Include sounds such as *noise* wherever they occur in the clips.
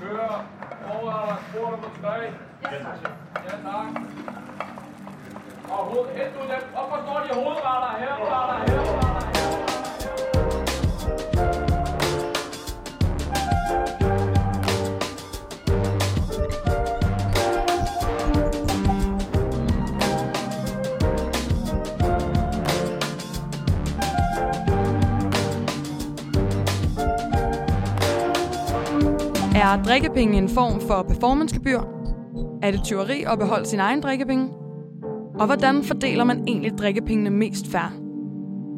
Kører forretter, spor nummer 3. Ja, tak. Ja, tak. Og hoved, helt ud. Op og står de hovedretter, herretter, herretter, Er drikkepenge en form for performancegebyr? Er det tyveri at beholde sin egen drikkepenge? Og hvordan fordeler man egentlig drikkepengene mest færre?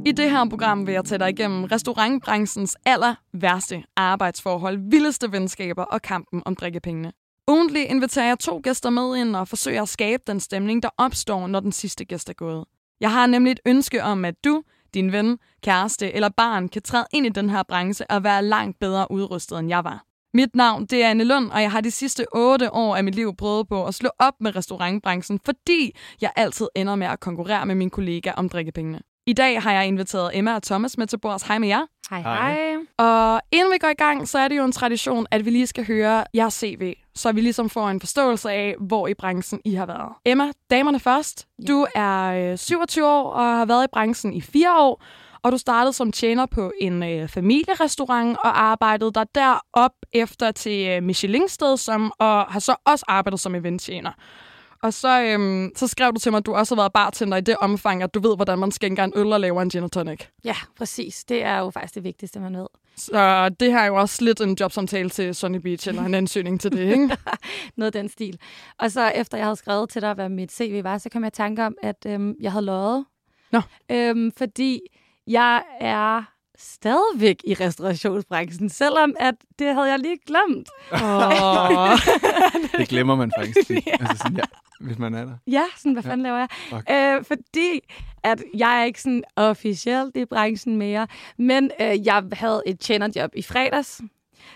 I det her program vil jeg tage dig igennem restaurantbranchens aller værste arbejdsforhold, vildeste venskaber og kampen om drikkepengene. Ugentlig inviterer jeg to gæster med ind og forsøger at skabe den stemning, der opstår, når den sidste gæst er gået. Jeg har nemlig et ønske om, at du, din ven, kæreste eller barn kan træde ind i den her branche og være langt bedre udrustet, end jeg var. Mit navn det er Anne Lund, og jeg har de sidste otte år af mit liv prøvet på at slå op med restaurantbranchen, fordi jeg altid ender med at konkurrere med min kollega om drikkepengene. I dag har jeg inviteret Emma og Thomas med til bords. Hej med jer. Hej, Hej. Og inden vi går i gang, så er det jo en tradition, at vi lige skal høre jeres CV, så vi ligesom får en forståelse af, hvor i branchen I har været. Emma, damerne først. Ja. Du er øh, 27 år og har været i branchen i fire år, og du startede som tjener på en øh, familierestaurant og arbejdede dig derop efter til øh, Michelin-sted, som, og har så også arbejdet som eventtjener. Og så, øhm, så skrev du til mig, at du også har været bartender i det omfang, at du ved, hvordan man skænker en øl og laver en gin og tonic. Ja, præcis. Det er jo faktisk det vigtigste, man ved. Så det her er jo også lidt en jobsamtale til Sunny Beach, eller en ansøgning til det, ikke? *laughs* Noget af den stil. Og så efter jeg havde skrevet til dig, hvad mit CV var, så kom jeg i tanke om, at øhm, jeg havde løjet. Nå. Øhm, fordi jeg er stadigvæk i restaurationsbranchen, selvom at det havde jeg lige glemt. oh. *laughs* Det glemmer man faktisk lige. altså sådan, ja, hvis man er der. Ja, sådan, hvad Ja. fanden laver jeg? Fuck. Øh, fordi at jeg er ikke sådan officielt i branchen mere, men øh, jeg havde et tjenerjob i fredags.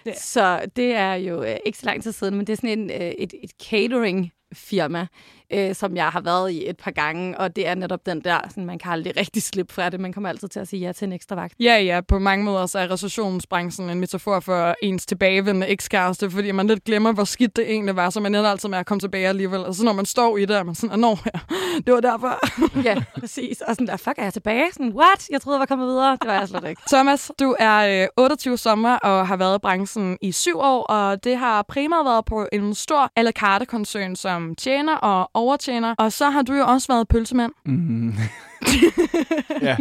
Ja. Så det er jo øh, ikke så lang tid siden, men det er sådan en, øh, et, et catering firma, øh, som jeg har været i et par gange, og det er netop den der, sådan, man kan aldrig rigtig slippe fra det. Man kommer altid til at sige ja til en ekstra vagt. Ja, ja, på mange måder så er restaurationsbranchen en metafor for ens tilbagevendende ekskæreste, fordi man lidt glemmer, hvor skidt det egentlig var, så man ender altid med at komme tilbage alligevel. Og så når man står i det, er man sådan, nå ja, det var derfor. *laughs* ja, præcis. Og sådan der, fuck, er jeg tilbage? Sådan, what? Jeg troede, jeg var kommet videre. Det var jeg slet ikke. Thomas, du er øh, 28 sommer og har været i branchen i syv år, og det har primært været på en stor à la carte koncern som tjener og overtjener. Og så har du jo også været pølsemand. Mm. *laughs* ja,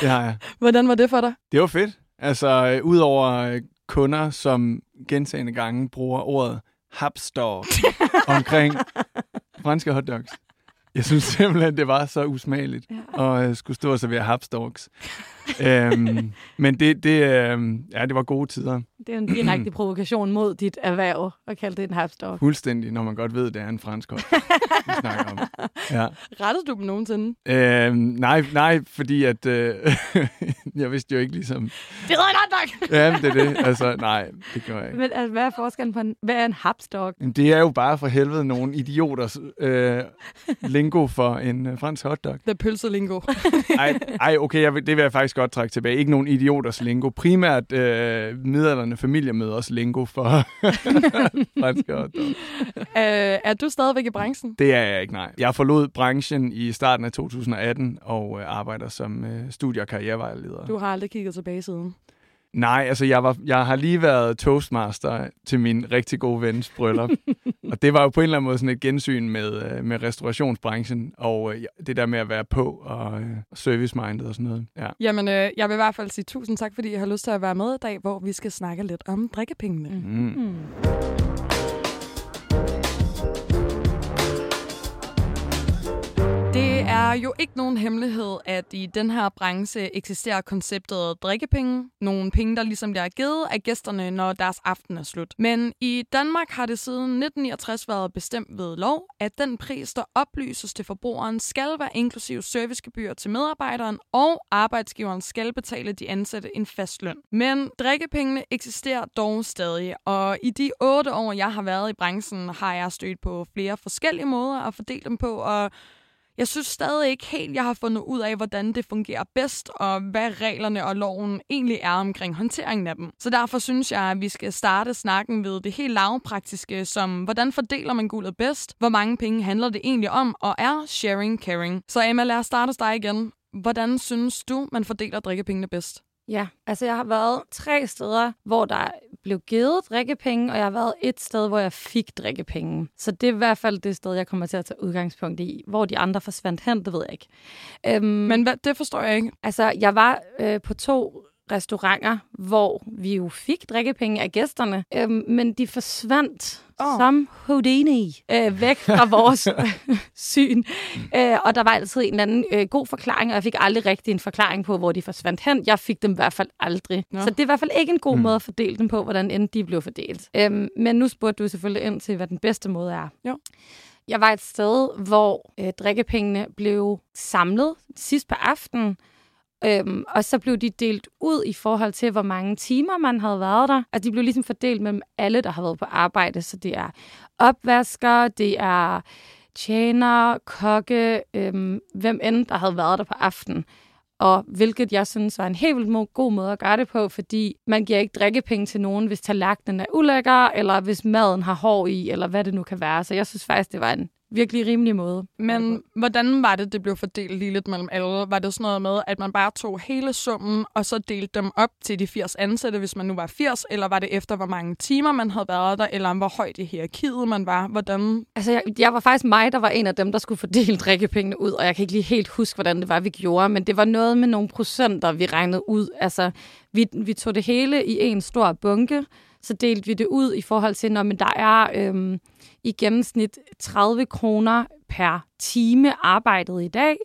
det har jeg. Hvordan var det for dig? Det var fedt. Altså, øh, udover øh, kunder, som gentagende gange bruger ordet hapstor *laughs* omkring franske hotdogs. Jeg synes simpelthen, det var så usmageligt Ja. at øh, skulle stå og servere hapsdogs. øhm, men det, det, øhm, ja, det var gode tider. Det er jo en direkte provokation mod dit erhverv at kalde det en halfstok. Fuldstændig, når man godt ved, det er en fransk hot, vi snakker om. *laughs* Ja. Rettede du dem nogensinde? Øhm, nej, nej, fordi at øh, *laughs* jeg vidste jo ikke ligesom... Det er en hotdog! Ja, det er det. Altså, nej, det gør jeg ikke. Men altså, hvad er forskellen på en, hvad er en hapstok? Men det er jo bare for helvede nogle idioters øh, lingo for en øh, fransk hotdog. The pølselingo. *laughs* Ej, ej okay, jeg vil, det vil jeg faktisk godt trække tilbage. Ikke nogen idioters lingo. Primært øh, midalderne familiemøders lingo for *laughs* franske hotdog. øh, er du stadigvæk i branchen? Det er jeg ikke, nej. Jeg forlod branchen i starten af 2018 og øh, arbejder som øh, studie- og karrierevejleder. Du har aldrig kigget tilbage siden. Nej, altså jeg, var, jeg har lige været toastmaster til min rigtig gode vens bryllup. *laughs* og det var jo på en eller anden måde sådan et gensyn med, øh, med restaurationsbranchen, og øh, det der med at være på og øh, service-minded og sådan noget. Ja. Jamen, øh, jeg vil i hvert fald sige tusind tak, fordi jeg har lyst til at være med i dag, hvor vi skal snakke lidt om drikkepengene. Mm. Mm. Er jo ikke nogen hemmelighed, at i den her branche eksisterer konceptet drikkepenge. Nogle penge, der ligesom bliver givet af gæsterne, når deres aften er slut. Men i Danmark har det siden 1969 været bestemt ved lov, at den pris, der oplyses til forbrugeren, skal være inklusiv servicegebyr til medarbejderen, og arbejdsgiveren skal betale de ansatte en fast løn. Men drikkepengene eksisterer dog stadig, og i de otte år, jeg har været i branchen, har jeg stødt på flere forskellige måder at fordele dem på, og jeg synes stadig ikke helt, jeg har fundet ud af, hvordan det fungerer bedst, og hvad reglerne og loven egentlig er omkring håndteringen af dem. Så derfor synes jeg, at vi skal starte snakken ved det helt lavpraktiske, som hvordan fordeler man guldet bedst, hvor mange penge handler det egentlig om, og er sharing caring. Så Emma, lad os starte hos dig igen. Hvordan synes du, man fordeler drikkepengene bedst? Ja, altså jeg har været tre steder, hvor der blev givet drikkepenge, og jeg har været et sted, hvor jeg fik drikkepenge. Så det er i hvert fald det sted, jeg kommer til at tage udgangspunkt i. Hvor de andre forsvandt hen, det ved jeg ikke. Øhm, Men hvad, det forstår jeg ikke. Altså, jeg var øh, på to restauranter, hvor vi jo fik drikkepenge af gæsterne, øhm, men de forsvandt oh. som Houdini øh, væk fra *laughs* vores syn. Øh, og der var altid en eller anden øh, god forklaring, og jeg fik aldrig rigtig en forklaring på, hvor de forsvandt hen. Jeg fik dem i hvert fald aldrig. Ja. Så det er i hvert fald ikke en god mm. måde at fordele dem på, hvordan end de blev fordelt. Øhm, men nu spurgte du selvfølgelig ind til, hvad den bedste måde er. Jo. Jeg var et sted, hvor øh, drikkepengene blev samlet sidst på aftenen, Øhm, og så blev de delt ud i forhold til, hvor mange timer man havde været der. Altså, de blev ligesom fordelt mellem alle, der har været på arbejde. Så det er opvasker, det er tjener, kokke, øhm, hvem end, der havde været der på aften. Og hvilket jeg synes var en helt vildt god måde at gøre det på, fordi man giver ikke drikkepenge til nogen, hvis tallerkenen er ulækker, eller hvis maden har hår i, eller hvad det nu kan være. Så jeg synes faktisk, det var en virkelig rimelig måde. Men hvordan var det, det blev fordelt lige lidt mellem alle? Var det sådan noget med, at man bare tog hele summen, og så delte dem op til de 80 ansatte, hvis man nu var 80, eller var det efter, hvor mange timer man havde været der, eller hvor højt i hierarkiet man var? Hvordan? Altså, jeg, jeg var faktisk mig, der var en af dem, der skulle fordele drikkepengene ud, og jeg kan ikke lige helt huske, hvordan det var, vi gjorde, men det var noget med nogle procenter, vi regnede ud. Altså, vi, vi tog det hele i en stor bunke, så delte vi det ud i forhold til, når men der er øhm, i gennemsnit 30 kroner per time arbejdet i dag.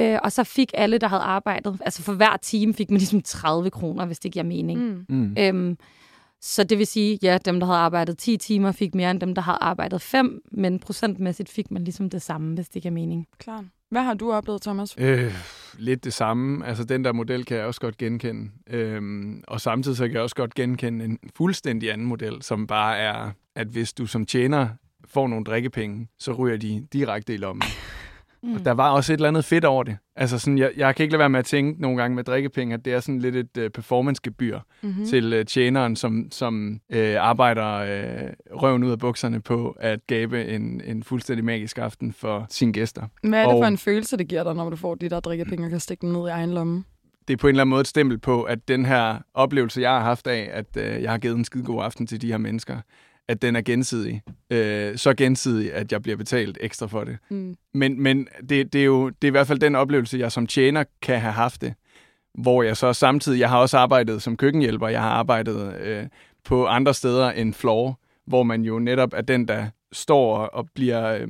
Øh, og så fik alle, der havde arbejdet, altså for hver time fik man ligesom 30 kroner, hvis det giver mening. Mm. Mm. Øhm, så det vil sige, ja, dem, der havde arbejdet 10 timer, fik mere end dem, der havde arbejdet 5, men procentmæssigt fik man ligesom det samme, hvis det giver mening. Klart. Hvad har du oplevet, Thomas? Øh, lidt det samme. Altså, den der model kan jeg også godt genkende. Øhm, og samtidig så kan jeg også godt genkende en fuldstændig anden model, som bare er, at hvis du som tjener får nogle drikkepenge, så ryger de direkte i lommen. *laughs* Mm. Og der var også et eller andet fedt over det. Altså sådan, jeg, jeg kan ikke lade være med at tænke nogle gange med drikkepenge, at det er sådan lidt et uh, performancegebyr mm-hmm. til uh, tjeneren, som, som uh, arbejder uh, røven ud af bukserne på at gabe en, en fuldstændig magisk aften for sine gæster. Hvad er det og, for en følelse, det giver dig, når du får de der drikkepenge og kan stikke dem ned i egen lomme? det er på en eller anden måde et stempel på, at den her oplevelse, jeg har haft af, at øh, jeg har givet en skide god aften til de her mennesker, at den er gensidig. Øh, så gensidig, at jeg bliver betalt ekstra for det. Mm. Men, men det, det er jo det er i hvert fald den oplevelse, jeg som tjener kan have haft det. Hvor jeg så samtidig, jeg har også arbejdet som køkkenhjælper, jeg har arbejdet øh, på andre steder end floor, hvor man jo netop er den, der står og bliver... Øh,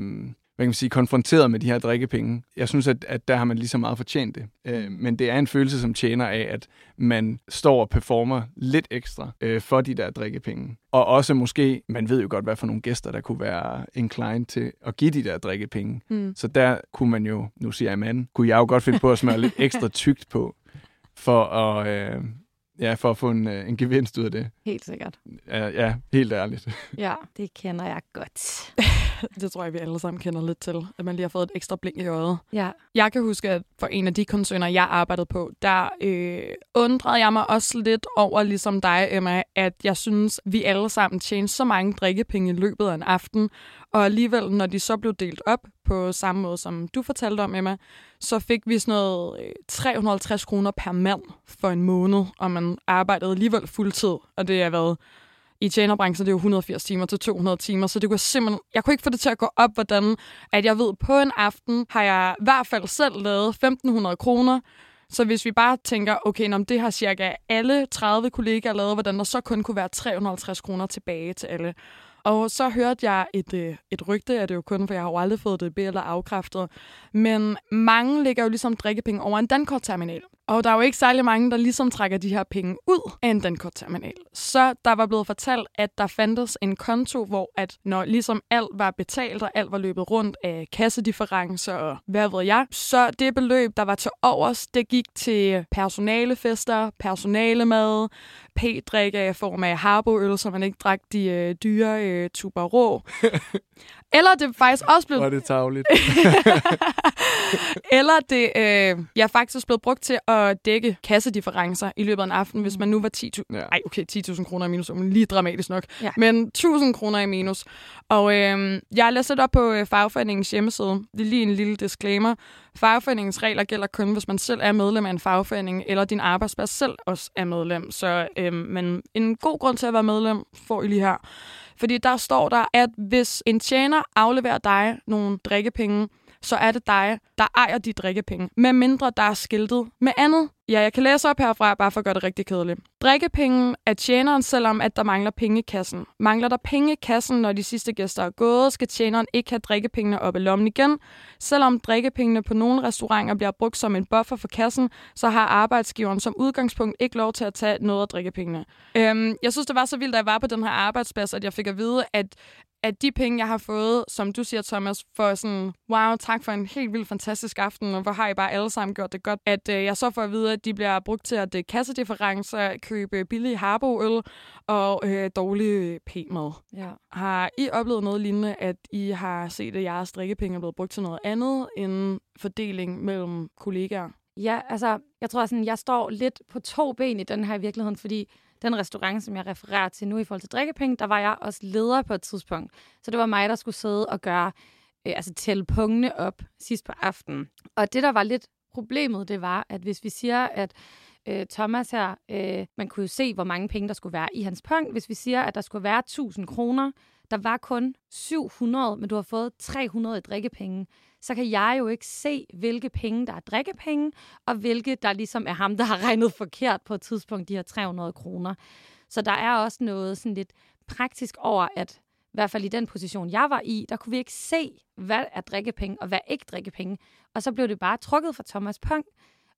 hvad kan man sige, konfronteret med de her drikkepenge. Jeg synes, at, at der har man lige så meget fortjent det. Øh, men det er en følelse, som tjener af, at man står og performer lidt ekstra øh, for de der drikkepenge. Og også måske, man ved jo godt, hvad for nogle gæster, der kunne være inclined til at give de der drikkepenge. Mm. Så der kunne man jo, nu siger jeg mand, kunne jeg jo godt finde på at smøre lidt *laughs* ekstra tykt på, for at, øh, Ja, for at få en, øh, en gevinst ud af det. Helt sikkert. Ja, ja helt ærligt. Ja, det kender jeg godt. *laughs* *laughs* det tror jeg, vi alle sammen kender lidt til, at man lige har fået et ekstra blink i øjet. Ja. Jeg kan huske, at for en af de koncerner, jeg arbejdede på, der øh, undrede jeg mig også lidt over, ligesom dig, Emma, at jeg synes, vi alle sammen tjente så mange drikkepenge i løbet af en aften, og alligevel, når de så blev delt op på samme måde, som du fortalte om, Emma, så fik vi sådan noget 350 øh, kroner per mand for en måned, og man arbejdede alligevel fuldtid, og det har været i tjenerbranchen, det er jo 180 timer til 200 timer, så det kunne simpelthen, jeg kunne ikke få det til at gå op, hvordan at jeg ved, på en aften har jeg i hvert fald selv lavet 1500 kroner, så hvis vi bare tænker, okay, om det har cirka alle 30 kollegaer lavet, hvordan der så kun kunne være 350 kroner tilbage til alle. Og så hørte jeg et, øh, et rygte, at det jo kun, for jeg har jo aldrig fået det be eller afkræftet, men mange ligger jo ligesom drikkepenge over en dankortterminal. Og der er jo ikke særlig mange, der ligesom trækker de her penge ud af en dankortterminal. Så der var blevet fortalt, at der fandtes en konto, hvor at når ligesom alt var betalt, og alt var løbet rundt af kassedifferencer og hvad ved jeg, så det beløb, der var til overs, det gik til personalefester, personalemad, p-drikke i form af harboøl, så man ikke drak de øh, dyre øh, tuber rå. *laughs* Eller det er faktisk også blevet er det tavligt. *laughs* Eller det øh, jeg er faktisk blevet brugt til at dække kassedifferencer i løbet af en aften, hvis man nu var 10.000 Ja. Ej, okay, 10.000 kroner i minus, men lige dramatisk nok. Ja. Men 1.000 kroner i minus. Og øh, jeg har læst lidt op på øh, fagforeningens hjemmeside. Det er lige en lille disclaimer. Fagforeningens regler gælder kun, hvis man selv er medlem af en fagforening, eller din arbejdsplads selv også er medlem. Så øh, men en god grund til at være medlem får I lige her. Fordi der står der, at hvis en tjener afleverer dig nogle drikkepenge, så er det dig, der ejer de drikkepenge, med mindre der er skiltet med andet. Ja, jeg kan læse op herfra, bare for at gøre det rigtig kedeligt. Drikkepenge er tjeneren, selvom at der mangler penge i kassen. Mangler der penge i kassen, når de sidste gæster er gået, skal tjeneren ikke have drikkepengene op i lommen igen. Selvom drikkepengene på nogle restauranter bliver brugt som en buffer for kassen, så har arbejdsgiveren som udgangspunkt ikke lov til at tage noget af drikkepengene. Øhm, jeg synes, det var så vildt, da jeg var på den her arbejdsplads, at jeg fik at vide, at at de penge, jeg har fået, som du siger, Thomas, for sådan, wow, tak for en helt vildt fantastisk aften, og hvor har I bare alle sammen gjort det godt, at øh, jeg så får at vide, at de bliver brugt til at øh, kassedifferencer, købe billige harboøl og øh, dårlig p-mad. Ja. Har I oplevet noget lignende, at I har set, at jeres drikkepenge er blevet brugt til noget andet end fordeling mellem kollegaer? Ja, altså, jeg tror sådan, jeg står lidt på to ben i den her virkeligheden, fordi den restaurant, som jeg refererer til nu i forhold til drikkepenge, der var jeg også leder på et tidspunkt. Så det var mig, der skulle sidde og gøre, øh, altså tælle pungene op sidst på aftenen. Og det, der var lidt problemet, det var, at hvis vi siger, at øh, Thomas her, øh, man kunne jo se, hvor mange penge, der skulle være i hans punkt. Hvis vi siger, at der skulle være 1000 kroner, der var kun 700, men du har fået 300 i drikkepenge, så kan jeg jo ikke se, hvilke penge, der er drikkepenge, og hvilke, der ligesom er ham, der har regnet forkert på et tidspunkt, de her 300 kroner. Så der er også noget sådan lidt praktisk over, at i hvert fald i den position, jeg var i, der kunne vi ikke se, hvad er drikkepenge og hvad er ikke drikkepenge. Og så blev det bare trukket fra Thomas Pong,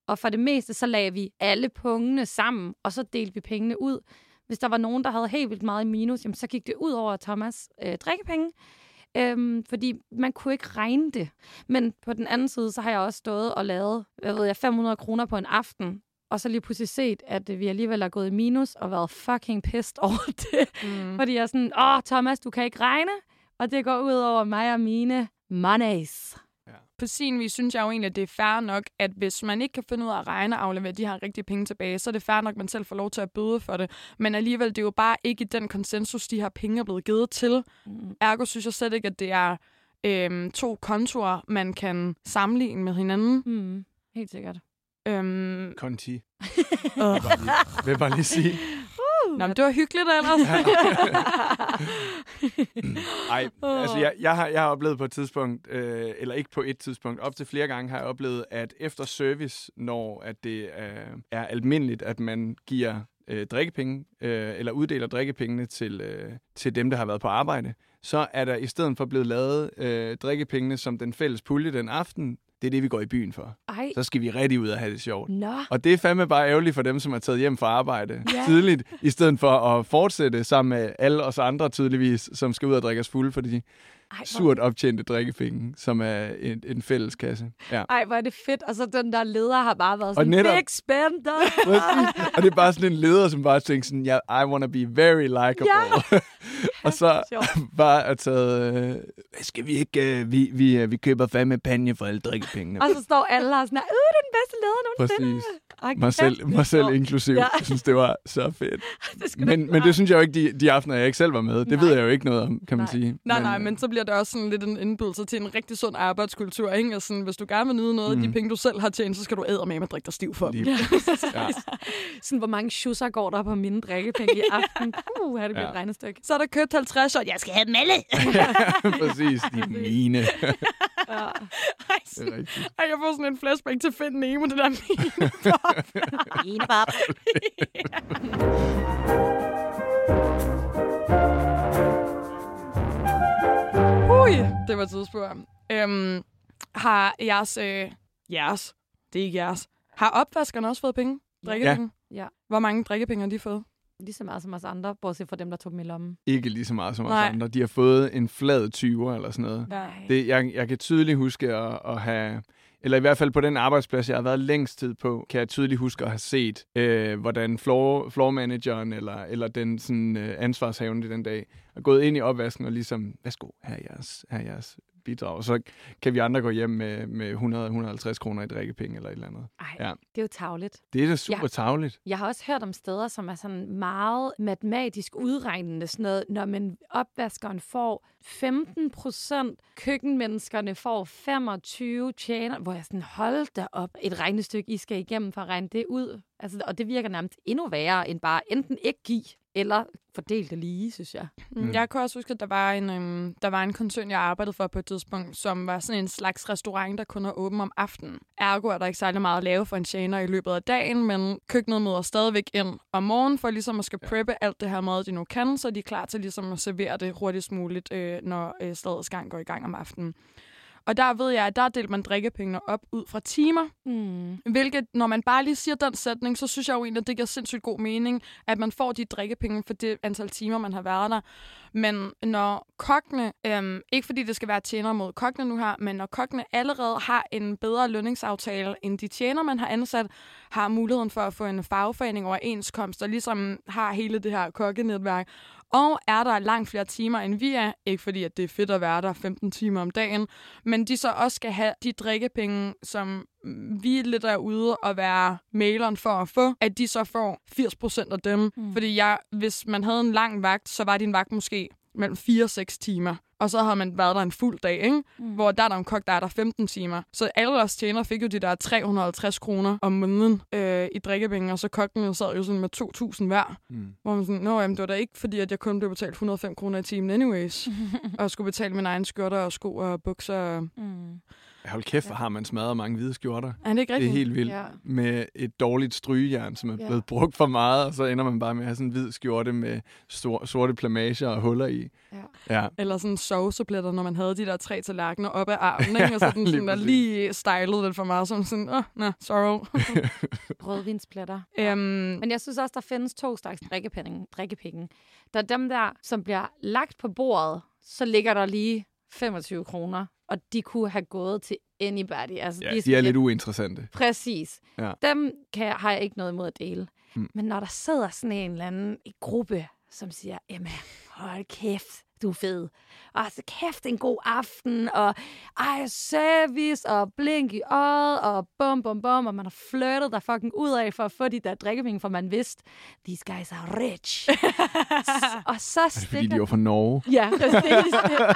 og for det meste, så lagde vi alle pungene sammen, og så delte vi pengene ud. Hvis der var nogen, der havde helt vildt meget i minus, jamen, så gik det ud over Thomas øh, drikkepenge. Øhm, fordi man kunne ikke regne det. Men på den anden side, så har jeg også stået og lavet, hvad ved jeg, 500 kroner på en aften, og så lige pludselig set, at vi alligevel er gået i minus, og været fucking pissed *laughs* over det. Mm. Fordi jeg er sådan, åh Thomas, du kan ikke regne, og det går ud over mig og mine monies. På sin vis synes jeg jo egentlig, at det er fair nok, at hvis man ikke kan finde ud af at regne og aflevere de her rigtige penge tilbage, så er det fair nok, at man selv får lov til at bøde for det. Men alligevel, det er jo bare ikke i den konsensus, de her penge er blevet givet til. Mm. Ergo synes jeg slet ikke, at det er øhm, to kontorer, man kan sammenligne med hinanden. Mm. Helt sikkert. Øhm, Conti. Vil jeg bare lige sige. Nå, men det var hyggeligt ellers. *laughs* Ej, altså jeg, jeg, har, jeg har oplevet på et tidspunkt, øh, eller ikke på et tidspunkt, op til flere gange har jeg oplevet, at efter service, når at det øh, er almindeligt, at man giver øh, drikkepenge, øh, eller uddeler drikkepengene til, øh, til dem, der har været på arbejde, så er der i stedet for blevet lavet øh, drikkepengene som den fælles pulje den aften. Det er det, vi går i byen for. Ej, Så skal vi rigtig ud og have det sjovt. nå. Og det er fandme bare ærgerligt for dem, som er taget hjem fra arbejde Ja. tidligt, i stedet for at fortsætte sammen med alle os andre tydeligvis, som skal ud og drikke os fulde for de Ej, surt optjente drikkepenge, som er en, en fælles kasse. Ja. ej, hvor er det fedt. Og så den der leder har bare været Og sådan, netop- big spender. *laughs* Og det er bare sådan en leder, som bare tænker sådan, yeah, I wanna be very likable. Ja. *laughs* og så bare at taget, øh, skal vi ikke, øh, vi, vi, øh, vi køber fandme panje for alle drikkepengene. og så står alle og sådan, øh, det er den bedste leder nogensinde. Præcis. Ej, Mig selv, mig selv sjovt. inklusiv. Ja. Jeg synes, det var så fedt. *laughs* det Men, men det synes jeg jo ikke, de, de aftener, jeg ikke selv var med. Det Nej. ved jeg jo ikke noget om, kan man Nej. sige. Nej, nej, øh, men så bliver det også sådan lidt en indbydelse til en rigtig sund arbejdskultur, ikke? Og sådan, hvis du gerne vil nyde noget af de Mm. penge, du selv har tjent, så skal du æde med at drikke dig stiv for dem. *laughs* Ja. Sådan, hvor mange schusser går der på mine drikkepenge i aften? Uh, det bliver Ja. et regnestykke. Så er der købt 50, og jeg skal have dem alle. *laughs* Præcis, de mine. Ja. Ej, Det er rigtigt. Ej, jeg får sådan en flashback til Find Nemo, det der mine. Ene bab. *laughs* Ui, det var tidsspurgt. Øhm, har jeres, øh, jeres, det er ikke jeres, har opvaskerne også fået penge? Drikkepenge? Ja. Hvor mange drikkepenge har de fået? Lige så meget som os andre, bortset fra dem, der tog dem i lommen. Ikke lige så meget som os Nej. andre. De har fået en flad 20'er eller sådan noget. Ja. Det, jeg, jeg kan tydeligt huske at, at have... eller i hvert fald på den arbejdsplads, jeg har været længst tid på, kan jeg tydeligt huske at have set, øh, hvordan floor, floor manageren eller, eller den sådan, øh, ansvarshavende den dag er gået ind i opvasken og ligesom, værsgo, her er jeres, her er jeres bidrag. Og så kan vi andre gå hjem med, med 100-150 kroner i drikkepenge eller et eller andet. Ej, Ja. det er jo tavligt. Det er da super Ja. tavligt. Jeg har også hørt om steder, som er sådan meget matematisk udregnende. Sådan noget, når man opvaskeren får 15 procent, køkkenmenneskerne får 25 tjener, hvor jeg sådan, hold da op, et regnestykke, I skal igennem for at regne det ud. Altså, og det virker nærmest endnu værre, end bare enten ikke give, eller fordele det lige, synes jeg. Mm. Jeg kan også huske, at der var, en, øhm, der var en koncern, jeg arbejdede for på et tidspunkt, som var sådan en slags restaurant, der kun er åben om aftenen. Ergo er der ikke særlig meget at lave for en tjener i løbet af dagen, men køkkenet møder stadigvæk ind om morgenen for ligesom at skal preppe alt det her mad, de nu kan, så de er klar til ligesom at servere det hurtigst muligt, øh, når øh, stedets gang går i gang om aftenen. Og der ved jeg, at der delte man drikkepengene op ud fra timer, Mm. Hvilket, når man bare lige siger den sætning, så synes jeg jo egentlig, at det giver sindssygt god mening, at man får de drikkepenge for det antal timer, man har været der. Men når kokkene, øhm, ikke fordi det skal være tjener mod kokkene nu her, men når kokkene allerede har en bedre lønningsaftale end de tjener, man har ansat, har muligheden for at få en fagforening overenskomst, og ligesom har hele det her kokkenetværk, og er der langt flere timer, end vi er, ikke fordi at det er fedt at være der 15 timer om dagen, men de så også skal have de drikkepenge, som vi lidt er ude og være maileren for at få, at de så får 80% af dem. Mm. Fordi jeg, hvis man havde en lang vagt, så var din vagt måske mellem 4 og 6 timer. Og så havde man været der en fuld dag, ikke? Mm. Hvor der er der en kok, der er der 15 timer. Så alle os tjener fik jo de der 350 kroner om måneden øh, i drikkepenge, og så kokken sad jo sådan med 2.000 hver. Mm. Hvor man sådan, nå, jamen, det var da ikke, fordi at jeg kun blev betalt 105 kroner i timen anyways. *laughs* og skulle betale mine egne skjorter og sko og bukser. Mm. Hold kæft, hvor har man smadret mange hvide skjorter. Er det ikke Det er helt vildt. Ja. Med et dårligt strygejern, som er Ja. blevet brugt for meget, og så ender man bare med at have sådan en hvid skjorte med stor, sorte plamager og huller i. Ja. Ja. Eller sådan sovsepletter, når man havde de der tre tallerkener op ad armen, ikke? *laughs* Og så den Lige sådan der lige stylet lidt for meget, som sådan, åh, oh, no, sorrow. *laughs* Rødvinspletter. øhm, Men jeg synes også, der findes to slags drikkepenge. drikkepenge. Der er dem der, som bliver lagt på bordet, så ligger der lige 25 kroner, og de kunne have gået til anybody. Altså, ja, de, de er lidt uinteressante. Præcis. Ja. Dem kan, jeg- har jeg ikke noget imod at dele. Mm. Men når der sidder sådan en eller anden i gruppe, som siger, Emma, hold kæft, du er fed. Og altså, kæft, en god aften, og ej, service, og blink i øjet, og bum, bum, bum, og man har flirtet der fucking ud af for at få de der drikkepenge, for man vidste, these guys are rich. *laughs* Og så Er det fordi, stikker... de var fra Norge? Ja, præcis.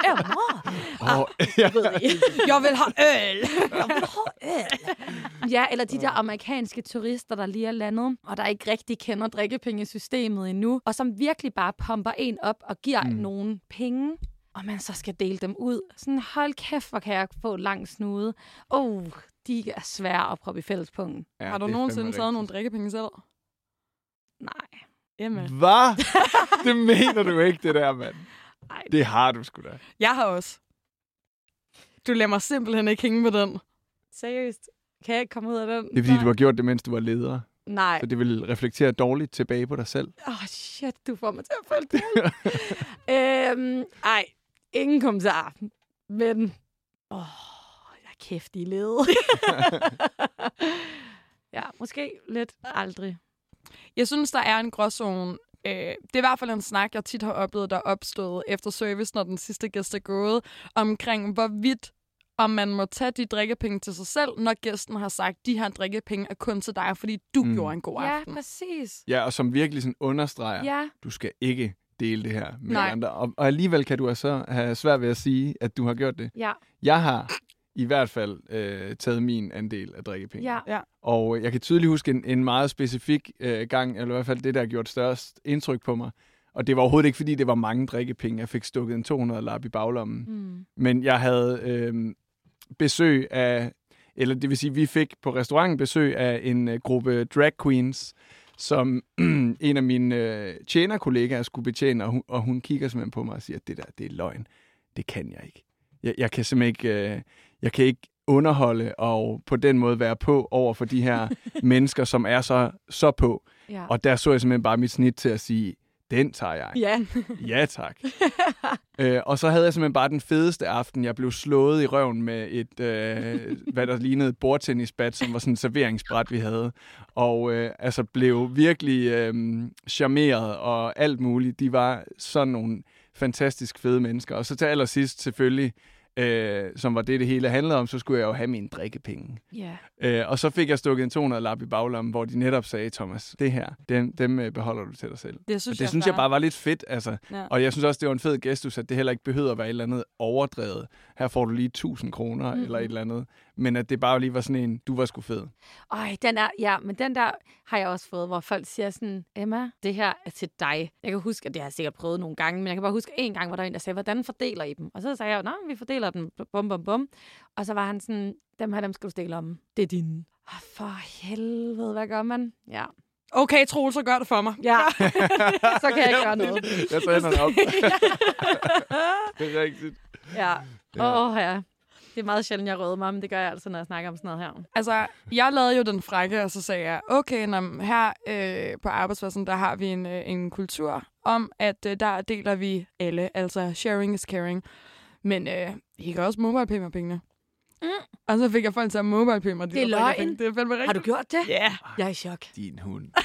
Emma, Åh, ja. ved I. jeg vil have øl! Jeg vil have øl. Ja, eller de der amerikanske turister, der lige er landet, og der ikke rigtig kender drikkepengesystemet endnu, og som virkelig bare pumper en op og giver mm. nogen penge, og man så skal dele dem ud. Sådan, hold kæft, hvor kan jeg få lang snude. Oh, de er svære at proppe i fællespungen. ja Har du nogensinde taget nogle drikkepenge selv? Nej. Emma. Hvad? det mener du ikke, det der, mand. Ej, Det har du sgu da. Jeg har også. Du lader mig simpelthen ikke hænge med den. seriøst. Kan jeg ikke komme ud af den? Det er fordi, du har gjort det, mens du var leder. Nej. Så det vil reflektere dårligt tilbage på dig selv. Åh, oh, shit, du får mig til at føle det. *laughs* øhm, ej, ingen kommentar. Men, åh, oh, jeg er kæft i led. *laughs* ja, måske lidt aldrig. Jeg synes, der er en gråzone. Øh, det er i hvert fald en snak, jeg tit har oplevet, der er opstået efter service, når den sidste gæst er gået, omkring hvorvidt om man må tage de drikkepenge til sig selv, når gæsten har sagt, de her drikkepenge er kun til dig, fordi du Mm. gjorde en god Ja, aften. præcis. Ja, og som virkelig sådan understreger, Ja, du skal ikke dele det her med Nej. andre. Og, og alligevel kan du altså have svært ved at sige, at du har gjort det. ja, Jeg har i hvert fald øh, taget min andel af drikkepenge. ja. Og jeg kan tydeligt huske en, en meget specifik øh, gang, eller i hvert fald det, der har gjort størst indtryk på mig. Og det var overhovedet ikke, fordi det var mange drikkepenge. Jeg fik stukket en 200-lap i baglommen. Mm. Men jeg havde øh, besøg af, eller det vil sige, vi fik på restauranten besøg af en øh, gruppe drag queens, som *clears throat* en af mine øh, tjenerkollegaer skulle betjene, og hun, og hun kigger simpelthen på mig og siger, det der, det er løgn. Det kan jeg ikke. Jeg, jeg kan simpelthen ikke, øh, jeg kan ikke underholde og på den måde være på over for de her *laughs* mennesker, som er så, så på. ja. Og der så jeg simpelthen bare mit snit til at sige, den tager jeg. Ja. Ja, tak. øh, og så havde jeg simpelthen bare den fedeste aften. Jeg blev slået i røven med et, øh, hvad der lignede et bordtennisbat, som var sådan et serveringsbræt, vi havde. Og øh, altså blev virkelig øh, charmeret og alt muligt. De var sådan nogle fantastisk fede mennesker. Og så til allersidst selvfølgelig, øh, som var det, det hele handlede om, så skulle jeg jo have mine drikkepenge. Ja. Øh, og så fik jeg stukket en 200 lap i baglommen, hvor de netop sagde, Thomas, det her, dem, dem øh, beholder du til dig selv. Det synes, Og det synes jeg bare var lidt fedt, altså. Ja. Og jeg synes også, det var en fed gestus, at det heller ikke behøver at være et eller andet overdrevet. Her får du lige 1000 kroner mm-hmm. eller et eller andet. Men at det bare lige var sådan en, du var sgu fed. Ej, den er, ja, men den der har jeg også fået, hvor folk siger sådan, Emma, det her er til dig. Jeg kan huske, at det har jeg sikkert prøvet nogle gange, men jeg kan bare huske en gang, hvor der var en, der sagde, hvordan fordeler I dem? Og så sagde jeg, nej, vi fordeler dem, bum, bum, bum. Og så var han sådan, dem her, dem skal du stille om. Det er dine. Oh, for helvede, hvad gør man? Ja. Okay, Troel, så gør det for mig. Ja, *laughs* så kan jeg ikke gøre *laughs* noget. Jeg hænderne op. *laughs* det er rigtigt. Ja. Ja. Åh, oh, ja. Det er meget sjældent, jeg røder mig, men det gør jeg altså, når jeg snakker om sådan noget her. Altså, jeg lavede jo den frække, og så sagde jeg, okay, når, her øh, på arbejdspladsen, der har vi en, øh, en kultur om, at øh, der deler vi alle, altså sharing is caring. Men øh, I kan også mobile mig pengene. Mm. Og så fik jeg folk til at mobile pay mig. de Det er løgn. Det er fandme rigtigt. Har du gjort det? Ja. Jeg er i chok. Din hund. *laughs*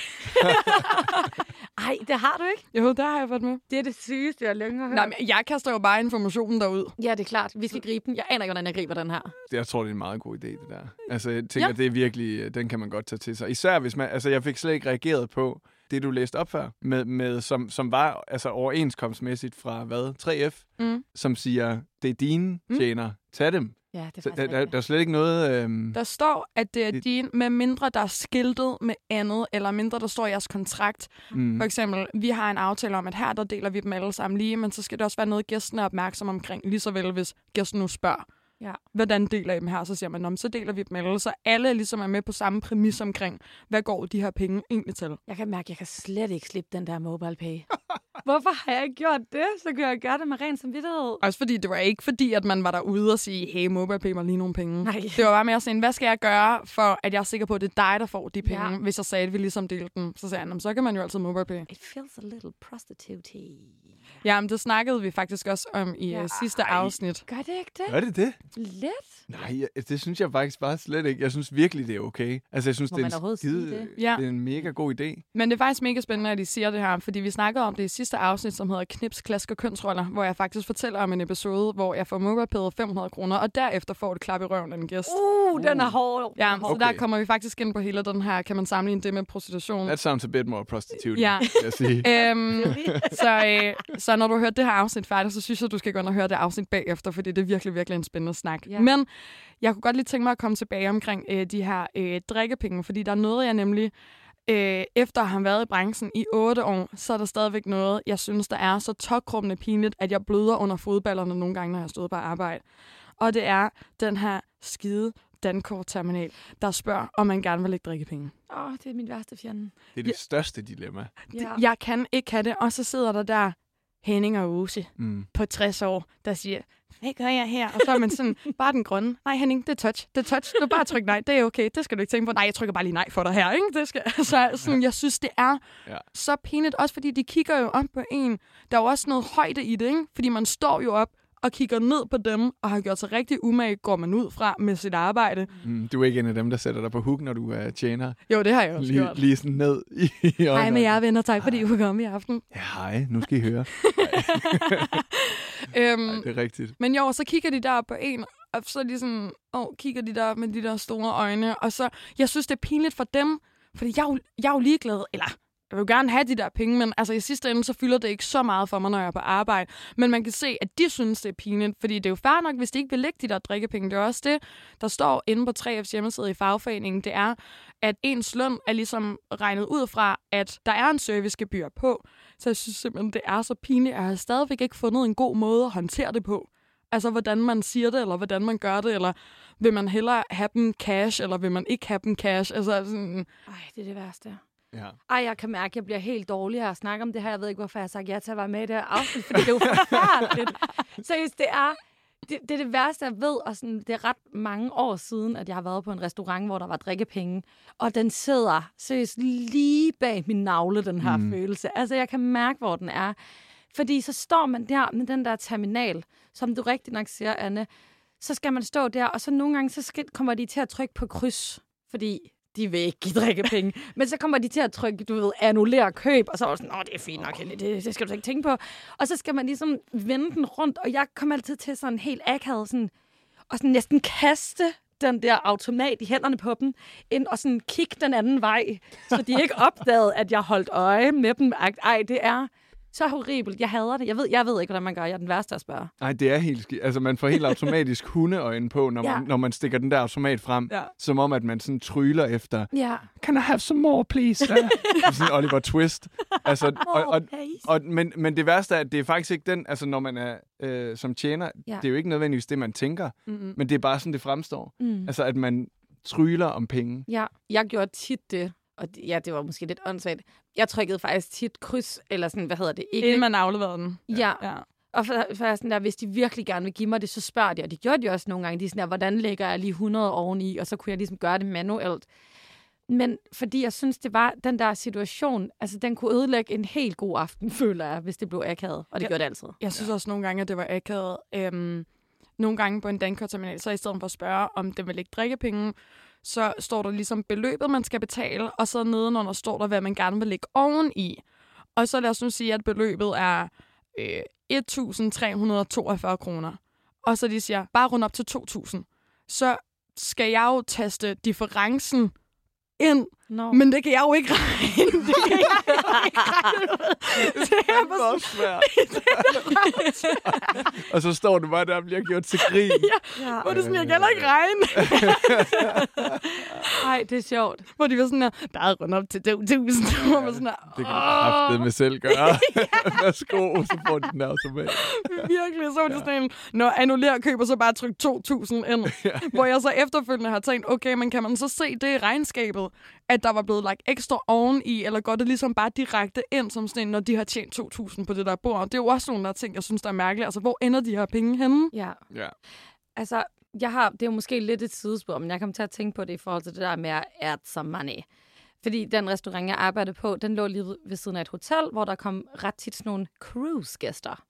Ej, det har du ikke. Jo, der har jeg været med. Det er det sygeste, jeg længe har hørt. Nej, men jeg kaster jo bare informationen derud. Ja, det er klart. Vi skal gribe den. Jeg aner ikke, hvordan jeg griber den her. Jeg tror, det er en meget god idé, det der. Altså, jeg tænker, Ja. det er virkelig, den kan man godt tage til sig. Især hvis man, altså, jeg fik slet ikke reageret på det, du læste op før, med, med, som, som var altså, overenskomstmæssigt fra, hvad, 3F, Mm. som siger, det er dine tjener, tag dem. Ja, det er Så der, der, der er slet ikke noget... Øhm, Der står, at det er din, med mindre der er skiltet med andet, eller mindre der står i jeres kontrakt. mm, For eksempel, vi har en aftale om, at her der deler vi dem alle sammen lige, men så skal det også være noget, gæsten er opmærksom omkring, lige så vel, hvis gæsten nu spørger. Ja. Hvordan deler I dem her? Så siger man, "Nå, men så deler vi dem alle, så alle ligesom er med på samme præmis omkring, hvad går de her penge egentlig til? Jeg kan mærke, at jeg kan slet ikke slippe den der mobile pay. *laughs* Hvorfor har jeg ikke gjort det? Så kan jeg gøre det med ren samvittighed. Også fordi det var ikke fordi, at man var derude og sige, hey, mobile mig lige nogle penge. Nej. Det var bare mere sådan, hvad skal jeg gøre, for at jeg er sikker på, at det er dig, der får de penge, Ja. hvis jeg sagde, at vi ligesom delte dem. Så sagde han, "Nå, så kan man jo altid mobile pay. It feels a little prostitute Ja, men det snakkede vi faktisk også om i Ja. ja. sidste afsnit. Gør det ikke det? gør det det? Lidt? Nej, jeg, det synes jeg faktisk bare slet ikke. Jeg synes virkelig, det er okay. Altså, jeg synes, Må det er, en skide, det? Ja. det er en mega god idé. Men det er faktisk mega spændende, at I siger det her, fordi vi snakkede om det i sidste afsnit, som hedder Knips, Klask og Kønsroller, hvor jeg faktisk fortæller om en episode, hvor jeg får mobilepayet 500 kroner, og derefter får et klap i røven af en gæst. Uh, den er hård. Ja, så Okay. der kommer vi faktisk ind på hele den her, kan man sammenligne det med prostitution. That sounds a bit more prostitute, Ja. jeg sige. *laughs* Øhm, så, øh, så når du har hørt det her afsnit færdigt, så synes jeg, du skal gå ind og høre det afsnit bagefter, fordi det er virkelig, virkelig en spændende snak. Ja. Men jeg kunne godt lige tænke mig at komme tilbage omkring øh, de her øh, drikkepenge, fordi der er noget, jeg nemlig, øh, efter at have været i branchen i otte år, så er der stadigvæk noget, jeg synes, der er så tokrummende pinligt, at jeg bløder under fodballerne nogle gange, når jeg stod på arbejde. Og det er den her skide Dankort-terminal, der spørger, om man gerne vil lægge drikkepenge. Åh, oh, det er min værste fjende. Det er det største dilemma. Ja. Jeg kan ikke have det. Og så sidder der der Henning og Use Mm. på 60 år, der siger, hvad gør jeg her? Og så er man sådan, *laughs* bare den grønne. Nej, Henning, det er touch. Det er touch. Du bare tryk nej. Det er okay. Det skal du ikke tænke på. Nej, jeg trykker bare lige nej for dig her. Ikke? Det skal, *laughs* så sådan, jeg synes, det er ja. så pinligt. Også fordi de kigger jo op på en. Der er jo også noget højde i det, ikke? Fordi man står jo op og kigger ned på dem, og har gjort sig rigtig umage, går man ud fra med sit arbejde. Mm, du er ikke en af dem, der sætter dig på hook, når du er tjener. Jo, det har jeg også Lige, gjort. lige sådan ned i, i Hej med jer venner, tak fordi I kunne komme i aften. Ja, hej. Nu skal I høre. *laughs* Øhm, Ej, det er rigtigt. Men jo, så kigger de der på en, og så de sådan, åh, kigger de der med de der store øjne, og så, jeg synes, det er pinligt for dem, fordi jeg er jo, jeg er jo ligeglad, eller jeg vil gerne have de der penge, men altså i sidste ende, så fylder det ikke så meget for mig, når jeg er på arbejde. Men man kan se, at de synes, det er pinligt, fordi det er jo fair nok, hvis de ikke vil lægge de der drikkepenge. Det er også det, der står inde på 3F's hjemmeside i fagforeningen, det er, at ens løn er ligesom regnet ud fra, at der er en servicegebyr på. Så jeg synes simpelthen, det er så pinligt, at jeg har stadigvæk ikke fundet en god måde at håndtere det på. Altså, hvordan man siger det, eller hvordan man gør det, eller vil man hellere have dem cash, eller vil man ikke have dem cash? Altså, sådan, Ej, det er det værste. Ja. Ej, jeg kan mærke, at jeg bliver helt dårlig af at snakke om det her. Jeg ved ikke, hvorfor jeg har sagt ja til at være med i det her afsnit, fordi det er jo forfærdeligt. *laughs* Seriøst, det er... det, det er det værste, jeg ved, og sådan, det er ret mange år siden, at jeg har været på en restaurant, hvor der var drikkepenge, og den sidder seriøst lige bag min navle, den her mm. følelse. Altså, jeg kan mærke, hvor den er. Fordi så står man der med den der terminal, som du rigtig nok siger, Anne, så skal man stå der, og så nogle gange, så skal, kommer de til at trykke på kryds, fordi de vil ikke give drikkepenge. Men så kommer de til at trykke, du ved, annullere køb, og så er det sådan, åh, det er fint nok, Henny, det, det skal du ikke tænke på. Og så skal man ligesom vende den rundt, og jeg kommer altid til sådan helt akavet, sådan, og sådan næsten kaste den der automat i hænderne på dem, ind og sådan kigge den anden vej, så de ikke opdagede, at jeg holdt øje med dem. Ej, det er så horribelt. Jeg hader det. Jeg ved, jeg ved ikke, hvordan man gør. Jeg er den værste at spørge. Nej, det er helt skidt. Altså, man får helt *laughs* automatisk hundeøjne på, når, Ja. man, når man stikker den der automat frem. Ja. Som om, at man sådan tryller efter, Ja. can I have some more, please? Ja. *laughs* sådan Oliver Twist. Altså, og, og, og, men, men det værste er, at det er faktisk ikke den, altså når man er øh, som tjener, Ja. det er jo ikke nødvendigvis det, man tænker, Mm-hmm. men det er bare sådan, det fremstår. Mm. Altså, at man tryller om penge. Ja, jeg gjorde tit det. Og ja, det var måske lidt åndssvagt. Jeg trykkede faktisk tit kryds, eller sådan, hvad hedder det? Ikke? Inden man afleverede den. Ja, Ja. og for, for jeg sådan der, hvis de virkelig gerne vil give mig det, så spørger de, og det gjorde de også nogle gange. De sådan der, hvordan lægger jeg lige 100 oveni, og så kunne jeg ligesom gøre det manuelt. Men fordi jeg synes, det var den der situation, altså den kunne ødelægge en helt god aften, *laughs* føler jeg, hvis det blev akavet. Og det Ja. gjorde det altid. Jeg synes ja. også nogle gange, at det var akavet. Øhm, nogle gange på en dankortterminal, så i stedet for at spørge, om den vil lægge drikkepenge, så står der ligesom beløbet, man skal betale, og så nedenunder står der, hvad man gerne vil lægge oveni. Og så lad os nu sige, at beløbet er øh, 1.342 kroner. Og så de siger, bare rund op til 2.000. Så skal jeg jo taste differencen ind, No. men det kan jeg jo ikke regne. Det kan jeg jo ikke *laughs* regne ud. Så jeg var sådan, *laughs* og så står du bare der og bliver gjort til grin. ja. Hvor det sådan, jeg kan heller ikke regne. *laughs* Ej, det er sjovt. Hvor de var sådan her, bare rund op til 2.000. Hvor man sådan her, Det kan du kraftedeme med selv gøre. Værsgo, så får du den der automat. virkelig. Så var det sådan en, når annullerer køber, så bare tryk 2.000 ind. Hvor jeg så efterfølgende har tænkt, okay, men kan man så se det i regnskabet, at der var blevet lagt ekstra oveni, eller går det ligesom bare direkte ind, som sådan en, når de har tjent 2.000 på det der bord? Det er jo også nogle der ting, jeg synes, der er mærkeligt. Altså, hvor ender de her penge henne? Ja. Ja. Altså, jeg har, det er jo måske lidt et sidespor, men jeg kom til at tænke på det i forhold til det der med at add some money. Fordi den restaurant, jeg arbejdede på, den lå lige ved siden af et hotel, hvor der kom ret tit sådan nogle cruise-gæster.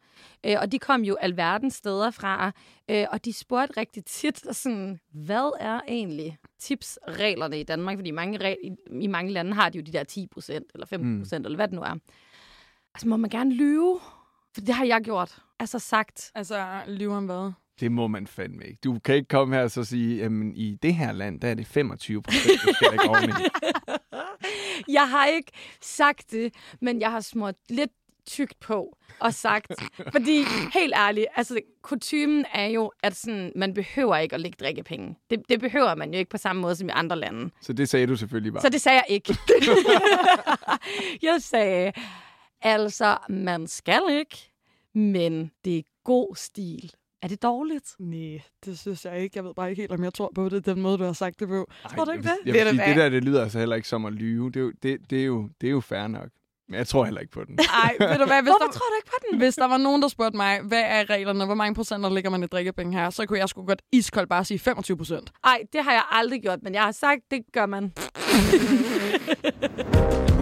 Øh, og de kom jo alverdens steder fra, øh, og de spurgte rigtig tit, sådan, hvad er egentlig tipsreglerne i Danmark? Fordi mange, i, i mange lande har de jo de der 10% eller 15 procent, mm. eller hvad det nu er. Altså, må man gerne lyve? For det har jeg gjort. Altså sagt. Altså, lyver han hvad? Det må man fandme ikke. Du kan ikke komme her og så sige, jamen i det her land, der er det 25 procent, du skal lægge oveni. *laughs* Jeg har ikke sagt det, men jeg har smurt lidt tykt på og sagt. fordi, helt ærligt, altså, kutumen er jo, at sådan, man behøver ikke at lægge drikkepenge. Det, det behøver man jo ikke på samme måde som i andre lande. Så det sagde du selvfølgelig bare. Så det sagde jeg ikke. *laughs* jeg sagde, altså, man skal ikke, men det er god stil. Er det dårligt? Nej, det synes jeg ikke. Jeg ved bare ikke helt, om jeg tror på det, den måde, du har sagt det på. Ej, Tror du ikke det? Jeg vil du sige, det der, det lyder altså heller ikke som at lyve. Det er jo, det, det er jo, det er jo fair nok. Men jeg tror heller ikke på den. *laughs* Ej, ved du hvad? Hvis Hvorfor der, tror du ikke på den? hvis der var nogen, der spurgte mig, hvad er reglerne, hvor mange procenter ligger man i drikkepenge her, så kunne jeg sgu godt iskoldt bare sige 25 procent. Nej, det har jeg aldrig gjort, men jeg har sagt, det gør man. *laughs*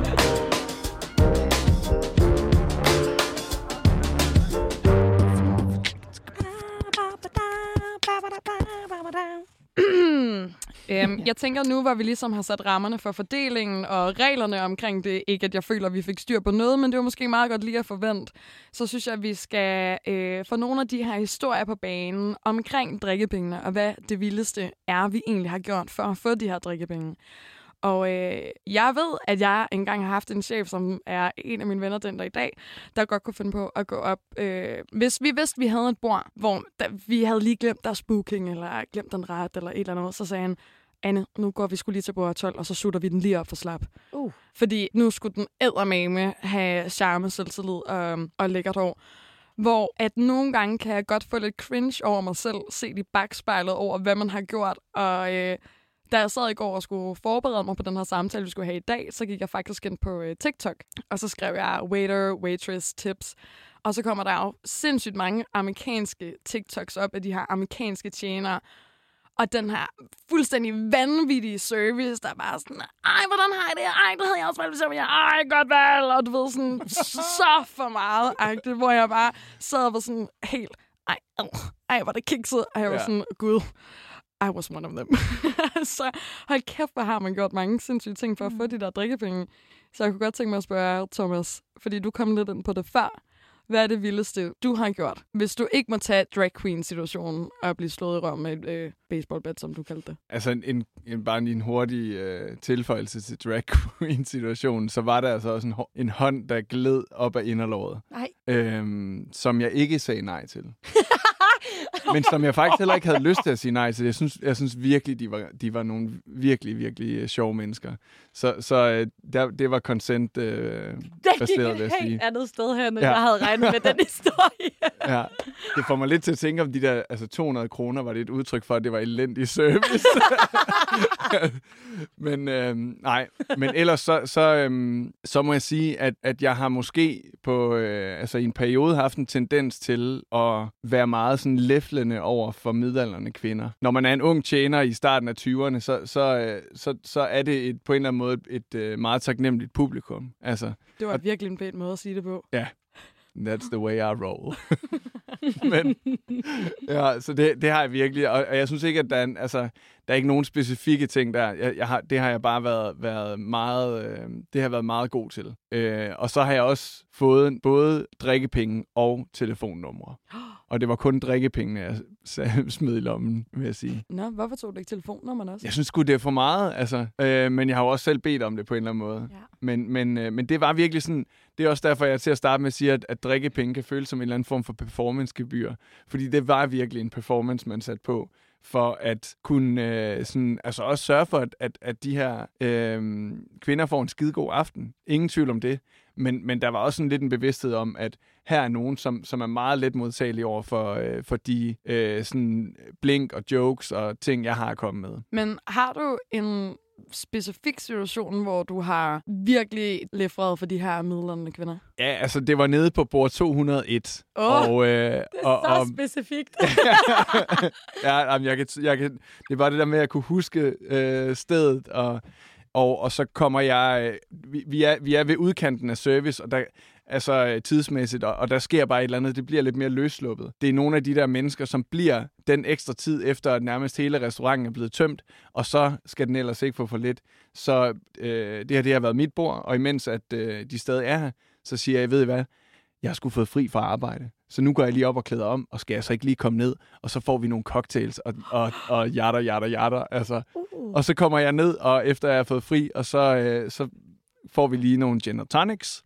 *clears throat* Øhm, *laughs* jeg tænker nu, hvor vi ligesom har sat rammerne for fordelingen og reglerne omkring det, ikke at jeg føler, at vi fik styr på noget, men det var måske meget godt lige at forvente, så synes jeg, at vi skal øh, få nogle af de her historier på banen omkring drikkepengene, og hvad det vildeste er, vi egentlig har gjort for at få de her drikkepenge. Og øh, jeg ved, at jeg engang har haft en chef, som er en af mine venner den der i dag, der godt kunne finde på at gå op. Øh, hvis vi vidste, vi havde et bord, hvor der, vi havde lige glemt deres booking, eller glemt den ret, eller et eller andet, så sagde han, Anne, nu går vi skulle lige til bord 12, og så sutter vi den lige op for slap. Uh. Fordi nu skulle den eddermame have charme, selvtillid og, og lækkert hår. Hvor at nogle gange kan jeg godt få lidt cringe over mig selv, se i bagspejlet over, hvad man har gjort. Og øh, da jeg sad i går og skulle forberede mig på den her samtale, vi skulle have i dag, så gik jeg faktisk ind på øh, TikTok, og så skrev jeg waiter, waitress, tips. Og så kommer der jo sindssygt mange amerikanske TikToks op af de her amerikanske tjenere. Og den her fuldstændig vanvittige service, der er bare sådan, ej, hvordan har jeg det? Ej, det havde jeg også valgt, hvis jeg var Ej, godt valg. Og du ved, sådan, så for meget, agtigt, hvor jeg bare sad og var sådan helt, ej, øh, ej, var det kikset. Og jeg var Ja. sådan, gud, I was one of them. *laughs* så hold kæft, hvor har man gjort mange sindssyge ting for at få de der drikkepenge. Så jeg kunne godt tænke mig at spørge Thomas, fordi du kom lidt ind på det før. Hvad er det vildeste, du har gjort, hvis du ikke må tage drag queen-situationen og blive slået i røven med et øh, baseballbat, som du kaldte det? Altså en, en, en bare en hurtig øh, tilføjelse til drag *laughs* queen-situationen, så var der altså også en, en hånd, der gled op af inderlåret, Nej. øhm, som jeg ikke sagde nej til. *laughs* *laughs* Men som jeg faktisk heller ikke havde lyst til at sige nej til. Jeg synes, jeg synes virkelig, de var, de var nogle virkelig, virkelig øh, sjove mennesker. Så, så øh, der, det var consent øh, *laughs* gik baseret, vil et jeg sige. helt andet sted hen, end Ja. jeg havde regnet med den *laughs* historie. Ja, det får mig lidt til at tænke om de der altså 200 kroner, var det et udtryk for, at det var elendig service. men øhm, nej, men ellers så, så, øhm, så må jeg sige, at, at jeg har måske på, øh, altså i en periode haft en tendens til at være meget sådan læflende over for midaldrende kvinder. Når man er en ung tjener i starten af 20'erne, så, så, øh, så, så er det et, på en eller anden måde et øh, meget taknemmeligt publikum. Altså, Det var virkelig en pæn måde at sige det på. That's the way I roll. *laughs* *laughs* Men, ja, så det, det har jeg virkelig, og, og jeg synes ikke, at der er, en, altså, der er ikke nogen specifikke ting der. Jeg, jeg har, det har jeg bare været, været meget, øh, det har været meget god til. Øh, og så har jeg også fået både drikkepenge og telefonnumre. *gasps* Og det var kun drikkepengene, jeg smed i lommen, vil jeg sige. Nå, hvorfor tog du ikke telefonnummeren også? Jeg synes sgu, det er for meget, altså. Øh, men jeg har jo også selv bedt om det på en eller anden måde. Ja. Men, men, øh, men det var virkelig sådan, det er også derfor, jeg til at starte med siger, at, at drikkepenge kan føles som en eller anden form for performancegebyr. Fordi det var virkelig en performance, man satte på for at kunne øh, sådan, altså også sørge for, at, at, at de her øh, kvinder får en skide god aften. Ingen tvivl om det. Men, men der var også sådan lidt en bevidsthed om, at her er nogen, som, som er meget let modtagelige over for, øh, for de øh, sådan blink og jokes og ting, jeg har kommet med. Men har du en specifik situation, hvor du har virkelig lefret for de her midlerne kvinder? Ja, altså det var nede på bord 201. Åh, og, øh, og, Så og, specifikt. *laughs* ja, jamen, jeg kan, jeg kan, det var det der med at kunne huske øh, stedet, og, og, og så kommer jeg... Vi, vi, er, vi er ved udkanten af service, og der, altså øh, tidsmæssigt, og, og der sker bare et eller andet, det bliver lidt mere løsluppet. Det er nogle af de der mennesker, som bliver den ekstra tid, efter at nærmest hele restauranten er blevet tømt, og så skal den ellers ikke få for lidt. Så øh, det her det har været mit bord, og imens at øh, de stadig er her, så siger jeg, ved I hvad, jeg har sgu fået fri fra arbejde. Så nu går jeg lige op og klæder om, og skal jeg så ikke lige komme ned, og så får vi nogle cocktails og, og, og jatter, jatter, jatter. Altså. Uh. Og så kommer jeg ned, og efter jeg har fået fri, og så, øh, så får vi lige nogle gin og tonics.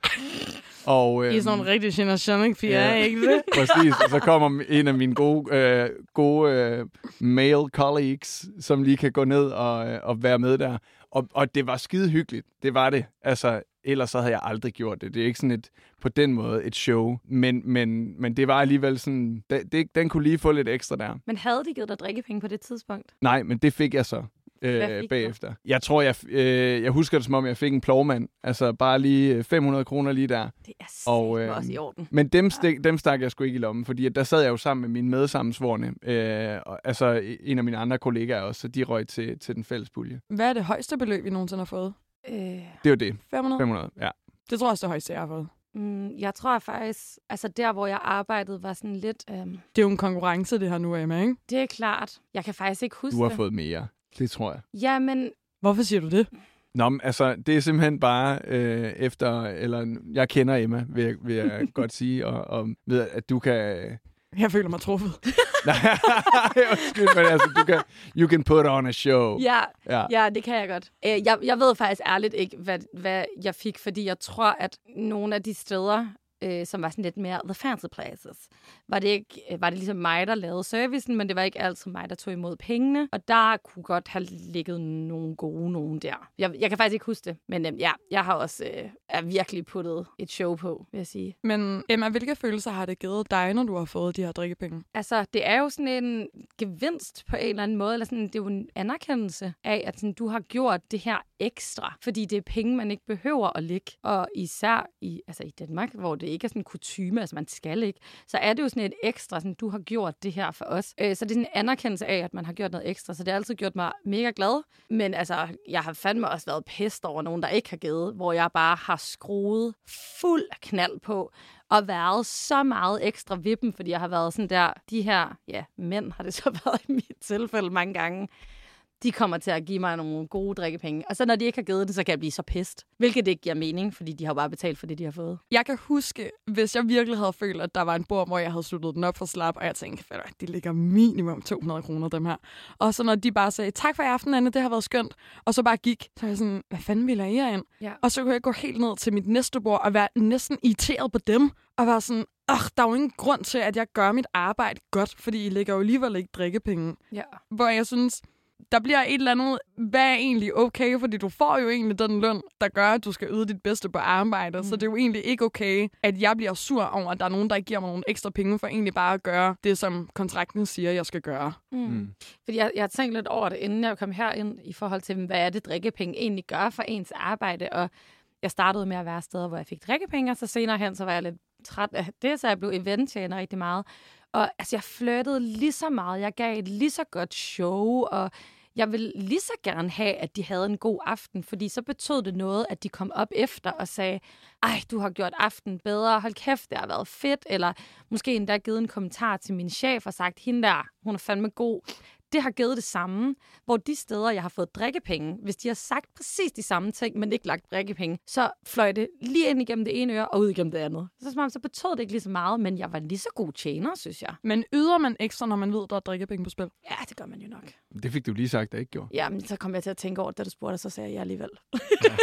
Og, øh, I er sådan nogle rigtig generation piger, ja. ikke det? *laughs* Præcis, og så kommer en af mine gode, øh, gode øh, male colleagues, som lige kan gå ned og, øh, og være med der. Og, og det var skide hyggeligt, det var det. Altså, ellers så havde jeg aldrig gjort det. Det er ikke sådan et, på den måde et show, men, men, men det var alligevel sådan, det, det, den kunne lige få lidt ekstra der. Men havde de givet dig drikkepenge på det tidspunkt? Nej, men det fik jeg så øh, bagefter. Jeg tror, jeg, øh, jeg husker det som om, jeg fik en plovmand. Altså bare lige øh, 500 kroner lige der. Det er Og, øh, også i orden. Men dem, stik, dem stak jeg sgu ikke i lommen, fordi at der sad jeg jo sammen med mine medsammensvorne. Øh, og, altså en af mine andre kollegaer også, så de røg til, til den fælles pulje. Hvad er det højeste beløb, I nogensinde har fået? Øh, Det var det. 500? 500, ja. Det tror jeg også, det højeste, jeg har fået. mm, jeg tror faktisk, altså der, hvor jeg arbejdede, var sådan lidt... Øhm, Det er jo en konkurrence, det her nu, Emma, ikke? det er klart. Jeg kan faktisk ikke huske Du har det. fået mere. Det tror jeg. Ja, men Hvorfor siger du det? Nå, men altså, det er simpelthen bare øh, efter, eller jeg kender Emma, vil jeg, vil jeg *laughs* godt sige, og, og ved, at du kan... *laughs* Jeg føler mig truffet. *laughs* Nej, undskyld, men altså, du kan, you can put on a show. ja, Ja. ja, det kan jeg godt. Øh, jeg, jeg ved faktisk ærligt ikke, hvad, hvad jeg fik, fordi jeg tror, at nogle af de steder, øh, som var sådan lidt mere the fancy places, var det, ikke, øh, var det ligesom mig, der lavede servicen, men det var ikke altid mig, der tog imod pengene. Og der kunne godt have ligget nogle gode nogen der. Jeg, jeg kan faktisk ikke huske det, men øh, ja, jeg har også øh, er virkelig puttet et show på, vil jeg sige. Men Emma, hvilke følelser har det givet dig, når du har fået de her drikkepenge? Altså, det er jo sådan en gevinst på en eller anden måde, eller sådan, det er jo en anerkendelse af, at sådan, du har gjort det her ekstra, fordi det er penge, man ikke behøver at lægge. Og især i, altså i Danmark, hvor det det ikke er sådan kutume, altså man skal ikke, så er det jo sådan et ekstra, sådan, du har gjort det her for os. Øh, så det er sådan en anerkendelse af, at man har gjort noget ekstra, så det har altid gjort mig mega glad. Men altså, jeg har fandme også været pest over nogen, der ikke har givet, hvor jeg bare har skruet fuld knald på, og været så meget ekstra vippen, fordi jeg har været sådan der, de her, ja, mænd har det så *laughs* været i mit tilfælde mange gange, de kommer til at give mig nogle gode drikkepenge. Og så når de ikke har givet det, så kan jeg blive så pist. Hvilket ikke giver mening, fordi de har bare betalt for det, de har fået. Jeg kan huske, hvis jeg virkelig havde følt, at der var en bord, hvor jeg havde sluttet den op for slap, og jeg tænkte, at de ligger minimum 200 kroner, dem her. Og så når de bare sagde, tak for i aften, Anne, det har været skønt, og så bare gik, så var jeg sådan, hvad fanden vil jeg ind? Ja. Og så kunne jeg gå helt ned til mit næste bord og være næsten irriteret på dem, og være sådan, Ugh, der er jo ingen grund til, at jeg gør mit arbejde godt, fordi I lægger jo alligevel ikke drikkepenge. Ja. Hvor jeg synes, der bliver et eller andet, hvad er egentlig okay, fordi du får jo egentlig den løn, der gør, at du skal yde dit bedste på arbejdet. Mm. Så det er jo egentlig ikke okay, at jeg bliver sur over, at der er nogen, der ikke giver mig nogle ekstra penge for egentlig bare at gøre det, som kontrakten siger, jeg skal gøre. Mm. Mm. Fordi jeg, jeg har tænkt lidt over det, inden jeg kom herind, i forhold til, hvad er det, drikkepenge egentlig gør for ens arbejde, og jeg startede med at være steder, hvor jeg fik drikkepenge, og så senere hen, så var jeg lidt træt af det, så jeg blev eventtjener rigtig meget. Og altså, jeg flirtede lige så meget. Jeg gav et lige så godt show, og jeg vil lige så gerne have, at de havde en god aften, fordi så betød det noget, at de kom op efter og sagde, ej, du har gjort aften bedre, hold kæft, det har været fedt, eller måske endda givet en kommentar til min chef og sagt, hende der, hun er fandme god det har givet det samme, hvor de steder, jeg har fået drikkepenge, hvis de har sagt præcis de samme ting, men ikke lagt drikkepenge, så fløj det lige ind igennem det ene øre og ud igennem det andet. Så, som så betød det ikke lige så meget, men jeg var lige så god tjener, synes jeg. Men yder man ekstra, når man ved, der er drikkepenge på spil? Ja, det gør man jo nok. Det fik du lige sagt, der ikke gjorde. Ja, men så kom jeg til at tænke over det, da du spurgte, så sagde jeg ja alligevel. Ja.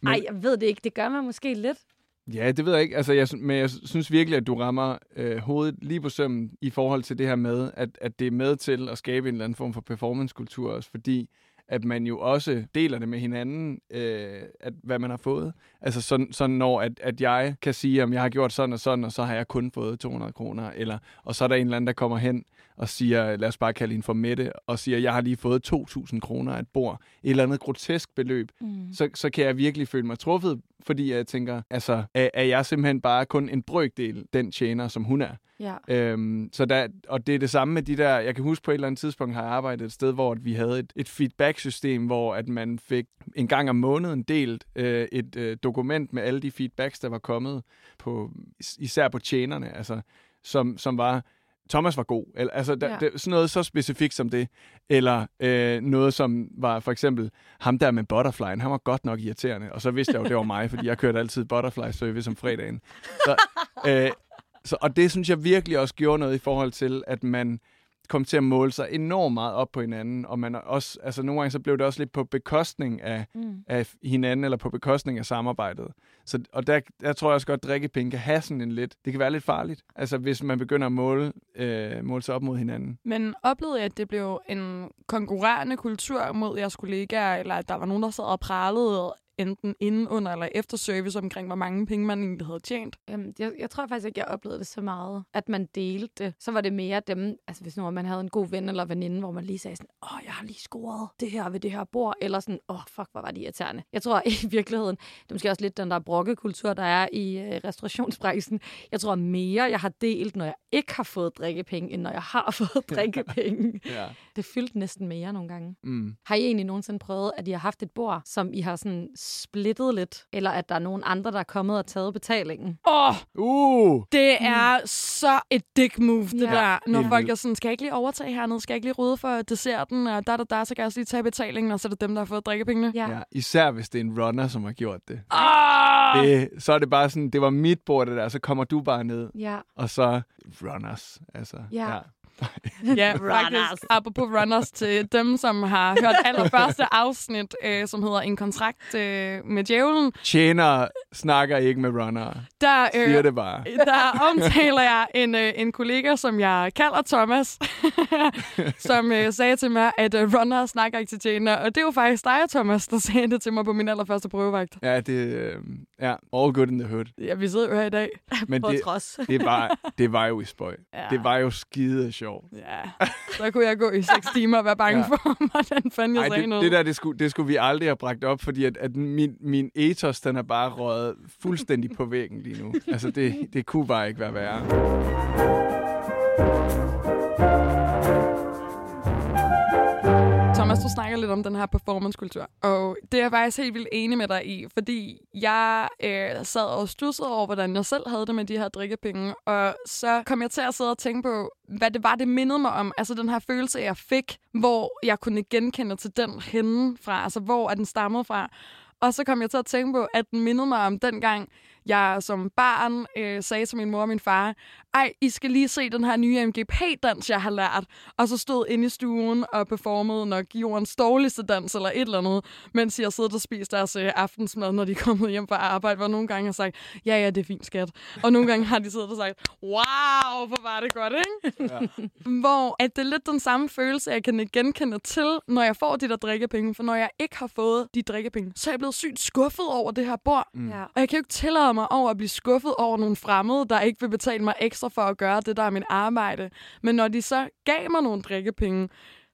men... *laughs* Ej, jeg ved det ikke. Det gør man måske lidt. Ja, det ved jeg ikke. Altså, jeg, men jeg synes virkelig, at du rammer øh, hovedet lige på sømmen i forhold til det her med, at, at det er med til at skabe en eller anden form for performancekultur også, fordi at man jo også deler det med hinanden, øh, at, hvad man har fået. Altså sådan, sådan når at, at jeg kan sige, om jeg har gjort sådan og sådan, og så har jeg kun fået 200 kroner, eller, og så er der en eller anden, der kommer hen og siger, lad os bare kalde hende for Mette, og siger, jeg har lige fået 2.000 kroner af et bord, et eller andet grotesk beløb, mm. så, så kan jeg virkelig føle mig truffet, fordi jeg tænker, altså, er, er jeg simpelthen bare kun en brøkdel den tjener, som hun er. Ja. Øhm, så der, og det er det samme med de der, jeg kan huske på et eller andet tidspunkt har jeg arbejdet et sted, hvor vi havde et, et feedback-system, hvor at man fik en gang om måneden delt øh, et øh, dokument med alle de feedbacks, der var kommet, på, især på tjenerne, altså, som, som var, Thomas var god. Eller, altså, der, ja. der, sådan noget så specifikt som det. Eller øh, noget, som var for eksempel ham der med butterflyen. Han var godt nok irriterende. Og så vidste jeg jo, det var mig, fordi jeg kørte altid butterfly service om fredagen. Så, øh, så, og det synes jeg virkelig også gjorde noget i forhold til, at man kom til at måle sig enormt meget op på hinanden, og man også, altså nogle gange så blev det også lidt på bekostning af, mm. af hinanden, eller på bekostning af samarbejdet. Så, og der, der tror jeg også godt, at drikkepenge kan have sådan en lidt, det kan være lidt farligt, altså hvis man begynder at måle, øh, måle sig op mod hinanden. Men oplevede jeg, at det blev en konkurrerende kultur mod jeres kollegaer, eller at der var nogen, der sad og pralede enten inden, under eller efter service omkring, hvor mange penge man egentlig havde tjent? Jamen, jeg, jeg tror faktisk ikke, jeg oplevede det så meget, at man delte det. Så var det mere dem, altså hvis nu man havde en god ven eller veninde, hvor man lige sagde sådan, åh, jeg har lige scoret det her ved det her bord, eller sådan, åh, fuck, hvor var det irriterende. Jeg tror *laughs* i virkeligheden, det er måske også lidt den der brokkekultur, der er i øh, restaurationsbranchen. Jeg tror mere, jeg har delt, når jeg ikke har fået drikkepenge, end når jeg har *laughs* fået drikkepenge. *laughs* ja. Det fyldte næsten mere nogle gange. Mm. Har I egentlig nogensinde prøvet, at I har haft et bord, som I har sådan splittet lidt, eller at der er nogen andre, der er kommet og taget betalingen. Åh! Oh, uh. Det er mm. så et dick move, det ja. der. Når folk er sådan, skal jeg ikke lige overtage hernede? Skal jeg ikke lige rydde for desserten? Og der, der, der, så kan jeg også lige tage betalingen, og så er det dem, der har fået drikkepengene. Ja. ja. Især hvis det er en runner, som har gjort det. Oh! det. Så er det bare sådan, det var mit bord, det der, så kommer du bare ned. Ja. Og så runners, altså. Ja. ja. *laughs* ja, runners. apropos runners til dem, som har hørt allerførste afsnit, øh, som hedder En kontrakt øh, med djævlen. Tjener snakker ikke med runner. Der, øh, Siger det bare. *laughs* Der omtaler jeg en, øh, en kollega, som jeg kalder Thomas, *laughs* som øh, sagde til mig, at øh, runner snakker ikke til tjener. Og det var faktisk dig, Thomas, der sagde det til mig på min allerførste prøvevagt. Ja, det øh, ja, all good in the hood. Ja, vi sidder jo her i dag. Men det, det, var, det var jo i spøj. Ja. Det var jo skide sjovt. Ja, så kunne jeg gå i seks *laughs* timer og være bange ja. for, *laughs* hvordan fanden jeg Ej, sagde det, noget. det der, det skulle, det skulle vi aldrig have bragt op, fordi at, at min, min ethos, den er bare røget fuldstændig på væggen lige nu. Altså, det, det kunne bare ikke være værre. Thomas, du snakker lidt om den her performancekultur, og det er jeg faktisk helt vildt enig med dig i, fordi jeg øh, sad og stussede over, hvordan jeg selv havde det med de her drikkepenge, og så kom jeg til at sidde og tænke på, hvad det var, det mindede mig om. Altså den her følelse, jeg fik, hvor jeg kunne genkende til den hende fra, altså hvor er den stammede fra. Og så kom jeg til at tænke på, at den mindede mig om dengang, jeg som barn øh, sagde til min mor og min far, ej, I skal lige se den her nye MGP-dans, jeg har lært. Og så stod inde i stuen og performede nok jordens dårligste dans eller et eller andet, mens jeg sidder og spiser deres øh, aftensmad, når de er kommet hjem fra arbejde, hvor nogle gange har sagt, ja, ja, det er fint, skat. Og nogle gange har de siddet og sagt, wow, hvor var det godt, ikke? Ja. Hvor at det er lidt den samme følelse, jeg kan genkende til, når jeg får de der drikkepenge. For når jeg ikke har fået de drikkepenge, så er jeg blevet sygt skuffet over det her bord. Mm. Ja. Og jeg kan jo ikke tillade mig over at blive skuffet over nogle fremmede, der ikke vil betale mig ekstra for at gøre det, der er mit arbejde. Men når de så gav mig nogle drikkepenge,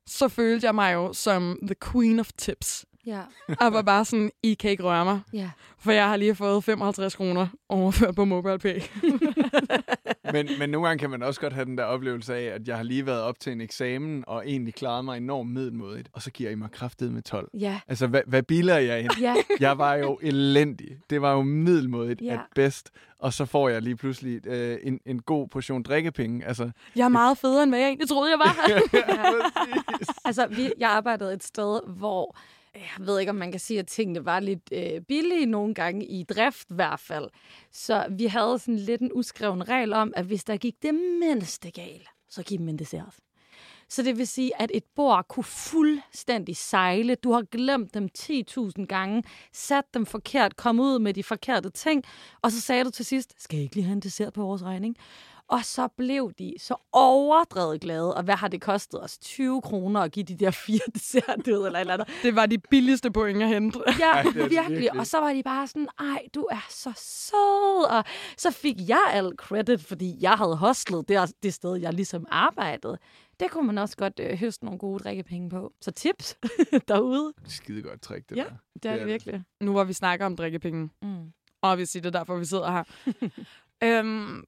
så følte jeg mig jo som the queen of tips. Ja. Og var bare sådan, I kan ikke røre mig, Ja. for jeg har lige fået 55 kroner overført på MobilePay. *laughs* Men, men nogle gange kan man også godt have den der oplevelse af, at jeg har lige været op til en eksamen, og egentlig klaret mig enormt middelmådigt, og så giver I mig kraftet med 12. Ja. Altså, hvad, hvad biler jeg ind? Ja. *laughs* Jeg var jo elendig. Det var jo middelmådigt Ja. at bedst. Og så får jeg lige pludselig øh, en, en god portion drikkepenge. Altså, Jeg er meget federe, end hvad jeg egentlig troede, jeg var. *laughs* præcis. Altså, vi, jeg arbejdede et sted, hvor Øh, jeg ved ikke, om man kan sige, at tingene var lidt øh, billige nogle gange, i drift i hvert fald. Så vi havde sådan lidt en uskreven regel om, at hvis der gik det mindste galt, så giv dem en dessert. Så det vil sige, at et bord kunne fuldstændig sejle. Du har glemt dem 10.000 gange, sat dem forkert, kom ud med de forkerte ting, og så sagde du til sidst, skal jeg ikke lige have en dessert på vores regning? Og så blev de så overdrevet glade. Og hvad har det kostet os? 20 kroner at give de der fire *laughs* dessert ud, eller eller andet. Det var de billigste point at hente. Ja, Ej, er virkelig. virkelig. Og så var de bare sådan, ej, du er så sød. Og så fik jeg al credit, fordi jeg havde hostlet det, det sted, jeg ligesom arbejdede. Det kunne man også godt øh, høste nogle gode drikkepenge på. Så tips *laughs* derude. Skide godt trick, det Ja. der. Det er er det det. virkelig. Nu hvor vi snakker om drikkepenge, Mm. og vi siger det er derfor, vi sidder her. *laughs* øhm,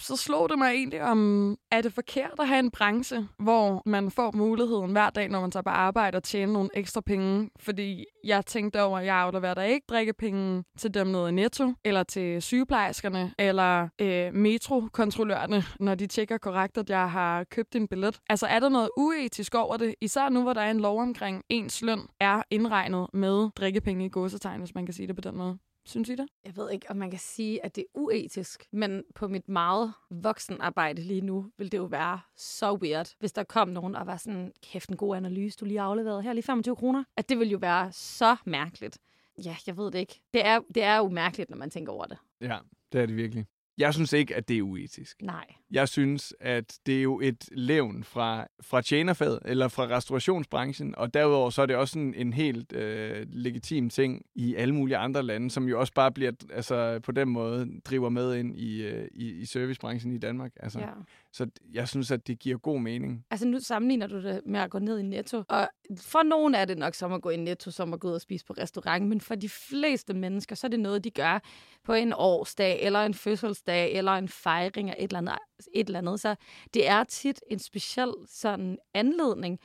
så slog det mig egentlig om, er det forkert at have en branche, hvor man får muligheden hver dag, når man tager på arbejde, og tjene nogle ekstra penge? Fordi jeg tænkte over, at jeg afleverer der ikke drikkepenge til dem nede i Netto, eller til sygeplejerskerne, eller øh, metrokontrollørerne, når de tjekker korrekt, at jeg har købt en billet. Altså er der noget uetisk over det? Især nu, hvor der er en lov omkring ens løn, er indregnet med drikkepenge i gåsetegn, hvis man kan sige det på den måde. Synes I det? Jeg ved ikke, om man kan sige, at det er uetisk, men på mit meget voksenarbejde lige nu, vil det jo være så weird, hvis der kom nogen og var sådan, kæft en god analyse, du lige har afleveret her, lige 25 kroner. At det ville jo være så mærkeligt. Ja, jeg ved det ikke. Det er, det er jo mærkeligt, når man tænker over det. Ja, det er det virkelig. Jeg synes ikke, at det er uetisk. Nej. Jeg synes, at det er jo et levn fra, fra tjenerfaget eller fra restaurationsbranchen, og derudover så er det også en, en helt øh, legitim ting i alle mulige andre lande, som jo også bare bliver, altså på den måde driver med ind i, øh, i, i servicebranchen i Danmark. Altså, Ja. Så jeg synes, at det giver god mening. Altså nu sammenligner du det med at gå ned i Netto. Og for nogen er det nok som at gå i Netto, som at gå ud og spise på restaurant. Men for de fleste mennesker, så er det noget, de gør på en årsdag, eller en fødselsdag, eller en fejring af et eller andet. Et eller andet. Så det er tit en speciel sådan anledning.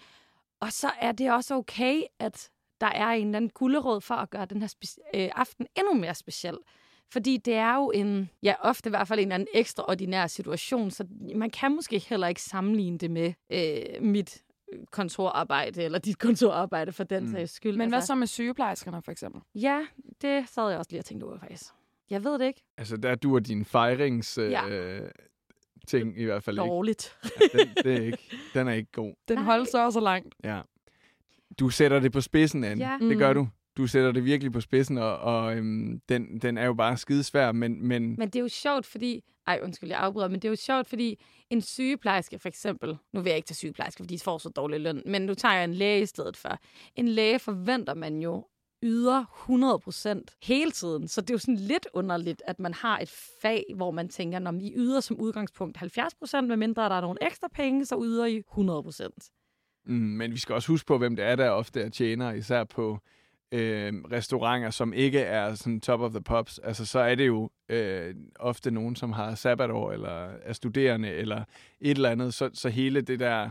Og så er det også okay, at der er en eller anden gulderåd for at gøre den her spe- øh, aften endnu mere speciel. Fordi det er jo en, ja, ofte i hvert fald en eller anden ekstraordinær situation, så man kan måske heller ikke sammenligne det med øh, mit kontorarbejde, eller dit kontorarbejde for den Mm. sags skyld. Men hvad altså, så med sygeplejerskerne, for eksempel? Ja, det sad jeg også lige og tænkte over, faktisk. Jeg ved det ikke. Altså, der duer din fejrings... Øh, Ja. Ting i hvert fald ikke. Dårligt. Den, det er ikke. Den er ikke god. Den holdt så også langt. Ja. Du sætter det på spidsen, Anne. Ja. Det gør Mm. du. Du sætter det virkelig på spidsen, og, og øhm, den, den er jo bare skidesvær, men, men Men det er jo sjovt, fordi... Ej, undskyld, jeg afbryder, men det er jo sjovt, fordi en sygeplejerske for eksempel... Nu vil jeg ikke tage sygeplejerske, fordi de får så dårlig løn, men nu tager jeg en læge i stedet for. En læge forventer man jo yder 100% hele tiden. Så det er jo sådan lidt underligt, at man har et fag, hvor man tænker, når I yder som udgangspunkt 70%, medmindre der er nogle ekstra penge, så yder I 100%. Mm, men vi skal også huske på, hvem det er, der ofte er tjener, især på øh, restauranter, som ikke er sådan top of the pops. Altså, så er det jo øh, ofte nogen, som har sabbatår, eller er studerende, eller et eller andet. Så, så hele det der,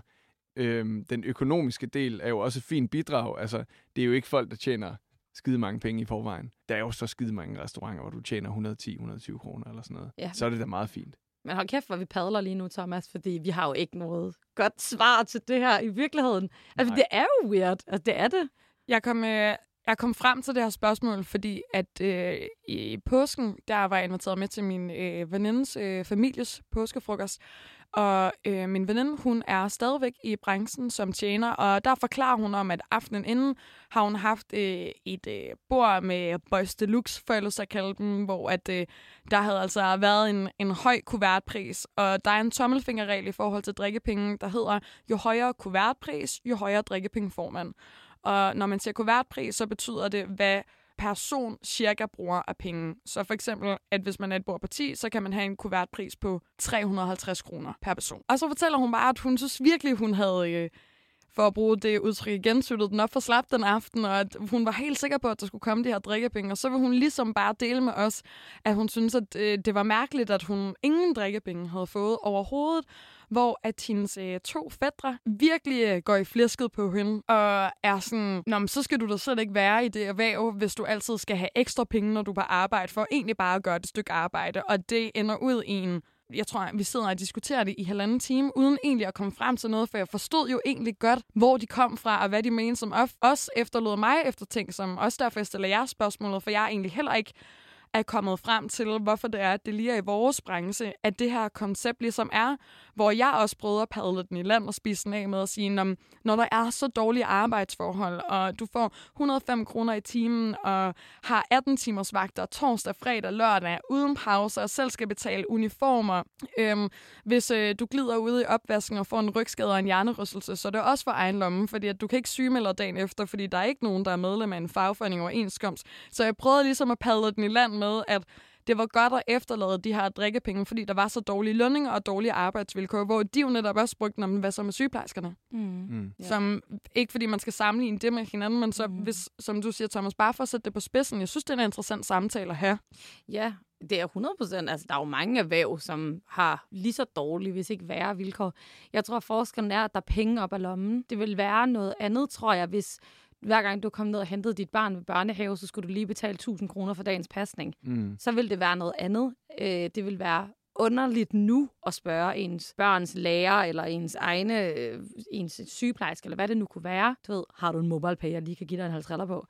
øh, den økonomiske del er jo også et fint bidrag. Altså, det er jo ikke folk, der tjener skide mange penge i forvejen. Der er jo så skide mange restauranter, hvor du tjener 110-120 kroner eller sådan noget. Ja. Så er det da meget fint. Men hold kæft, hvor vi padler lige nu, Thomas, fordi vi har jo ikke noget godt svar til det her i virkeligheden. Altså, Nej. det er jo weird. Altså, det er det. Jeg kom, øh, jeg kom frem til det her spørgsmål, fordi at øh, i påsken, der var jeg inviteret med til min øh, venindes øh, families påskefrokost. Og øh, min veninde, hun er stadigvæk i branchen som tjener, og der forklarer hun om, at aftenen inden har hun haft øh, et øh, bord med Boys Deluxe, for ellers kalde dem, hvor at, øh, der havde altså været en, en høj kuvertpris, og der er en tommelfingerregel i forhold til drikkepenge, der hedder, jo højere kuvertpris, jo højere drikkepenge får man. Og når man siger kuvertpris, så betyder det, hvad person cirka bruger af penge. Så for eksempel, at hvis man er et bord på 10, så kan man have en kuvertpris på 350 kroner per person. Og så fortæller hun bare, at hun synes virkelig, hun havde... Øh, for at bruge det udtryk igen, syttede den op for slap den aften, og at hun var helt sikker på, at der skulle komme de her drikkepenge. Og så vil hun ligesom bare dele med os, at hun synes, at øh, det var mærkeligt, at hun ingen drikkepenge havde fået overhovedet, hvor at hendes øh, to fædre virkelig øh, går i flæsket på hende, og er sådan, Nå, men så skal du da slet ikke være i det erhverv, hvis du altid skal have ekstra penge, når du er på arbejde, for egentlig bare at gøre et stykke arbejde, og det ender ud i en jeg tror, vi sidder og diskuterer det i halvanden time, uden egentlig at komme frem til noget, for jeg forstod jo egentlig godt, hvor de kom fra, og hvad de mente, som også efterlod mig efter ting, som også derfor jeg stiller jer spørgsmålet, for jeg er egentlig heller ikke er kommet frem til, hvorfor det er, at det lige er i vores branche, at det her koncept ligesom er, hvor jeg også prøvede at padle den i land og spise den af med at sige, når, når der er så dårlige arbejdsforhold, og du får 105 kroner i timen, og har 18 timers vagter torsdag, fredag, lørdag, uden pause, og selv skal betale uniformer. Øhm, hvis øh, du glider ud i opvasken og får en rygskade og en hjernerystelse, så er det også for egen lomme, fordi at du kan ikke sygemelde dagen efter, fordi der er ikke nogen, der er medlem af en fagforening overenskomst. Så jeg prøvede ligesom at padle den i land med, at det var godt at efterlade de her drikkepenge, fordi der var så dårlige lønninger og dårlige arbejdsvilkår, hvor de jo netop også brugte, "Nå, men hvad så med sygeplejerskerne? Mm. Mm. Som, ikke fordi man skal sammenligne det med hinanden, men så Mhm. hvis, som du siger, Thomas, bare for at sætte det på spidsen, jeg synes, det er en interessant samtale at have. Ja, det er 100 procent. Altså, der er jo mange erhverv, som har lige så dårlige, hvis ikke værre vilkår. Jeg tror, forskellen er, at der er penge op af lommen. Det vil være noget andet, tror jeg, hvis hver gang du kom ned og hentede dit barn ved børnehave, så skulle du lige betale 1000 kroner for dagens pasning. Mm. Så vil det være noget andet. Øh, det vil være underligt nu at spørge ens børns lærer, eller ens egne, øh, ens sygeplejerske, eller hvad det nu kunne være. Du ved, har du en mobile pay, jeg lige kan give dig en 50 på?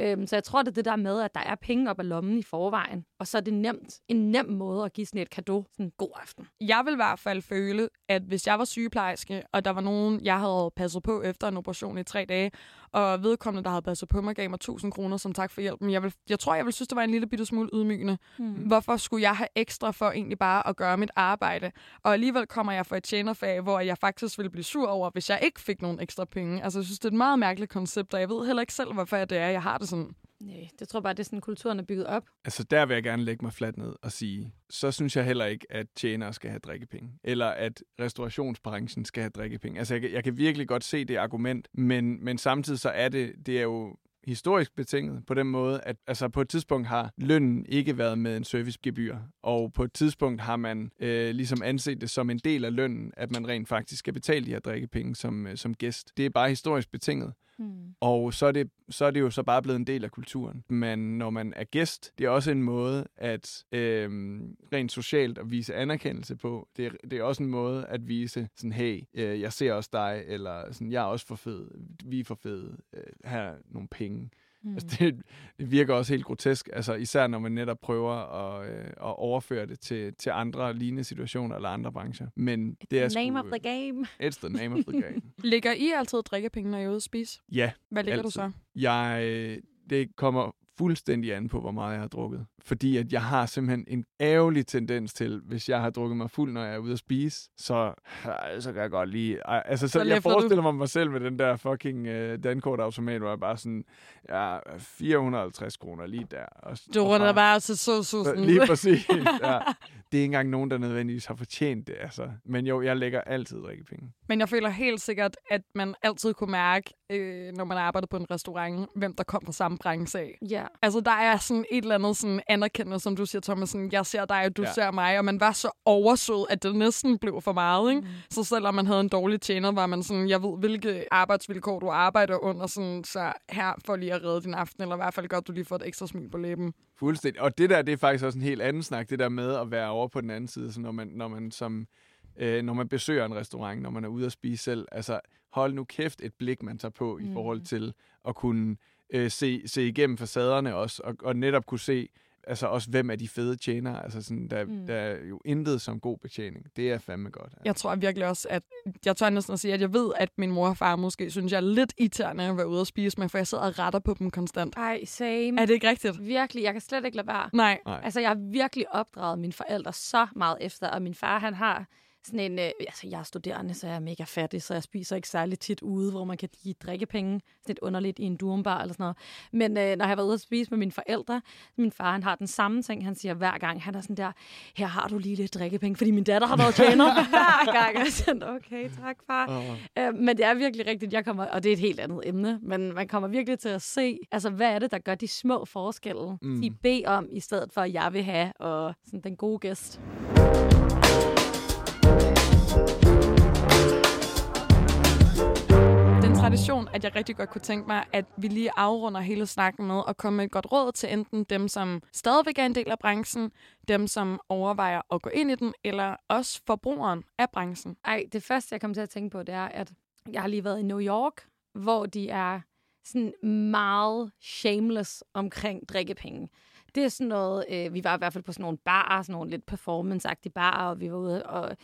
Øhm, så jeg tror, det er det der med, at der er penge op af lommen i forvejen. Og så er det nemt, en nem måde at give sådan et kado. Sådan en god aften. Jeg vil i hvert fald føle, at hvis jeg var sygeplejerske, og der var nogen, jeg havde passet på efter en operation i tre dage, og vedkommende, der havde passet på mig, gav mig 1000 kroner som tak for hjælpen. Jeg, vil, jeg tror, jeg ville synes, det var en lille bitte smule ydmygende. Mm. Hvorfor skulle jeg have ekstra for egentlig bare at gøre mit arbejde? Og alligevel kommer jeg fra et tjenerfag, hvor jeg faktisk ville blive sur over, hvis jeg ikke fik nogen ekstra penge. Altså, jeg synes, det er et meget mærkeligt koncept, og jeg ved heller ikke selv, hvorfor det er, jeg har det sådan. Nej, det tror jeg bare, det er sådan, kulturen er bygget op. Altså, der vil jeg gerne lægge mig fladt ned og sige, så synes jeg heller ikke, at tjenere skal have drikkepenge. Eller at restaurationsbranchen skal have drikkepenge. Altså, jeg, kan- jeg kan virkelig godt se det argument, men, men samtidig så er det, det er jo historisk betinget på den måde, at altså på et tidspunkt har lønnen ikke været med en servicegebyr, og på et tidspunkt har man øh, ligesom anset det som en del af lønnen, at man rent faktisk skal betale de her drikkepenge som, øh, som gæst. Det er bare historisk betinget. Hmm. Og så er, det, så er det jo så bare blevet en del af kulturen. Men når man er gæst, det er også en måde at øh, rent socialt at vise anerkendelse på. Det er, det er også en måde at vise sådan, hey, øh, jeg ser også dig, eller sådan, jeg er også for fed, vi er for fede, øh, her er nogle penge. Mm. Altså, det, det virker også helt grotesk, altså, især når man netop prøver at, øh, at overføre det til, til andre lignende situationer eller andre brancher. Men det er Name sgu, of the game. *laughs* It's the name of the *laughs* game. Ligger I altid drikkepenge, når I er ude at spise? ja, Hvad ligger Altid. du så? Jeg, øh, det kommer fuldstændig an på, hvor meget jeg har drukket. Fordi at jeg har simpelthen en ærgerlig tendens til, hvis jeg har drukket mig fuld, når jeg er ude at spise, så, så kan jeg godt lige... Altså, så, Så så jeg læfler du. forestiller mig mig selv med den der fucking uh, dankortautomat, hvor jeg bare sådan, ja, 450 kroner lige der. Og, Du runder bare til så så- Lige præcis, ja. *laughs* Det er ikke engang nogen, der nødvendigvis har fortjent det, altså. Men jo, jeg lægger altid drikkepenge. Men jeg føler helt sikkert, at man altid kunne mærke, øh, når man arbejder på en restaurant, hvem der kom fra samme branche af. Ja. Altså, der er sådan et eller andet sådan anerkendelse, som du siger, Thomas, sådan, jeg ser dig, og du Ja. ja. ser mig, og man var så oversød, at det næsten blev for meget, ikke? Mm. Så selvom man havde en dårlig tjener, var man sådan, jeg ved, hvilke arbejdsvilkår du arbejder under, sådan, så her for lige at redde din aften, eller i hvert fald godt, du lige får et ekstra smil på læben. Fuldstændig. Og det der, det er faktisk også en helt anden snak, det der med at være over på den anden side, så når man, når man som øh, når man besøger en restaurant, når man er ude at spise selv, altså hold nu kæft et blik, man tager på mm. i forhold til at kunne øh, se, se igennem facaderne også, og, og netop kunne se, altså også hvem er de fede tjenere, altså sådan, der, mm. der er jo intet som god betjening. Det er fandme godt. Jeg tror virkelig også, at jeg tør næsten at sige, at jeg ved, at min mor og far måske synes, jeg er lidt irriterende at være ude og spise med, for jeg sidder og retter på dem konstant. Ej, same. Er det ikke rigtigt? Virkelig, jeg kan slet ikke lade være. Nej. Nej. Altså, jeg har virkelig opdraget mine forældre så meget efter, og min far, han har sådan en... Øh, altså, jeg er studerende, så jeg er mega fattig, så jeg spiser ikke særlig tit ude, hvor man kan give drikkepenge. Sådan lidt underligt i en durumbar eller sådan noget. Men øh, når jeg været ude at spise med mine forældre, min far, han har den samme ting, han siger hver gang. Han er sådan der, her har du lige lidt drikkepenge, fordi min datter har været tjener *laughs* hver gang. Jeg er sådan, okay, tak far. Oh. Øh, men det er virkelig rigtigt, jeg kommer, og det er et helt andet emne, men man kommer virkelig til at se, altså hvad er det, der gør de små forskelle, mm. de beder om, i stedet for, at jeg vil have, og sådan den gode gæst. Tradition, at jeg rigtig godt kunne tænke mig, at vi lige afrunder hele snakken med at komme med et godt råd til enten dem, som stadigvæk er en del af branchen, dem, som overvejer at gå ind i den, eller også forbrugeren af branchen. Ej, det første, jeg kom til at tænke på, det er, at jeg har lige været i New York, hvor de er sådan meget shameless omkring drikkepenge. Det er sådan noget, øh, vi var i hvert fald på sådan nogle barer, sådan nogle lidt performance-agtige barer, og vi var ude og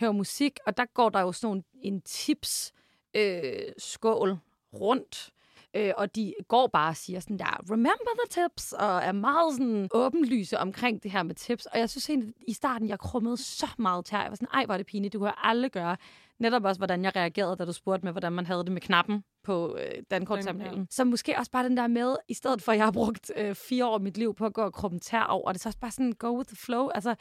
høre musik, og der går der jo sådan nogle, en tips øh, skål rundt, øh, og de går bare og siger sådan der, remember the tips, og er meget sådan åbenlyse omkring det her med tips. Og jeg synes egentlig, i starten, jeg krummede så meget til. Jeg var sådan, ej, hvor er det pinligt, det kunne jeg aldrig gøre. Netop også, hvordan jeg reagerede, da du spurgte med, hvordan man havde det med knappen på øh, dankortterminalen. Så måske også bare den der med, i stedet for, at jeg har brugt øh, fire år af mit liv på at gå og krumme tær over, det er så også bare sådan, go with the flow. Altså,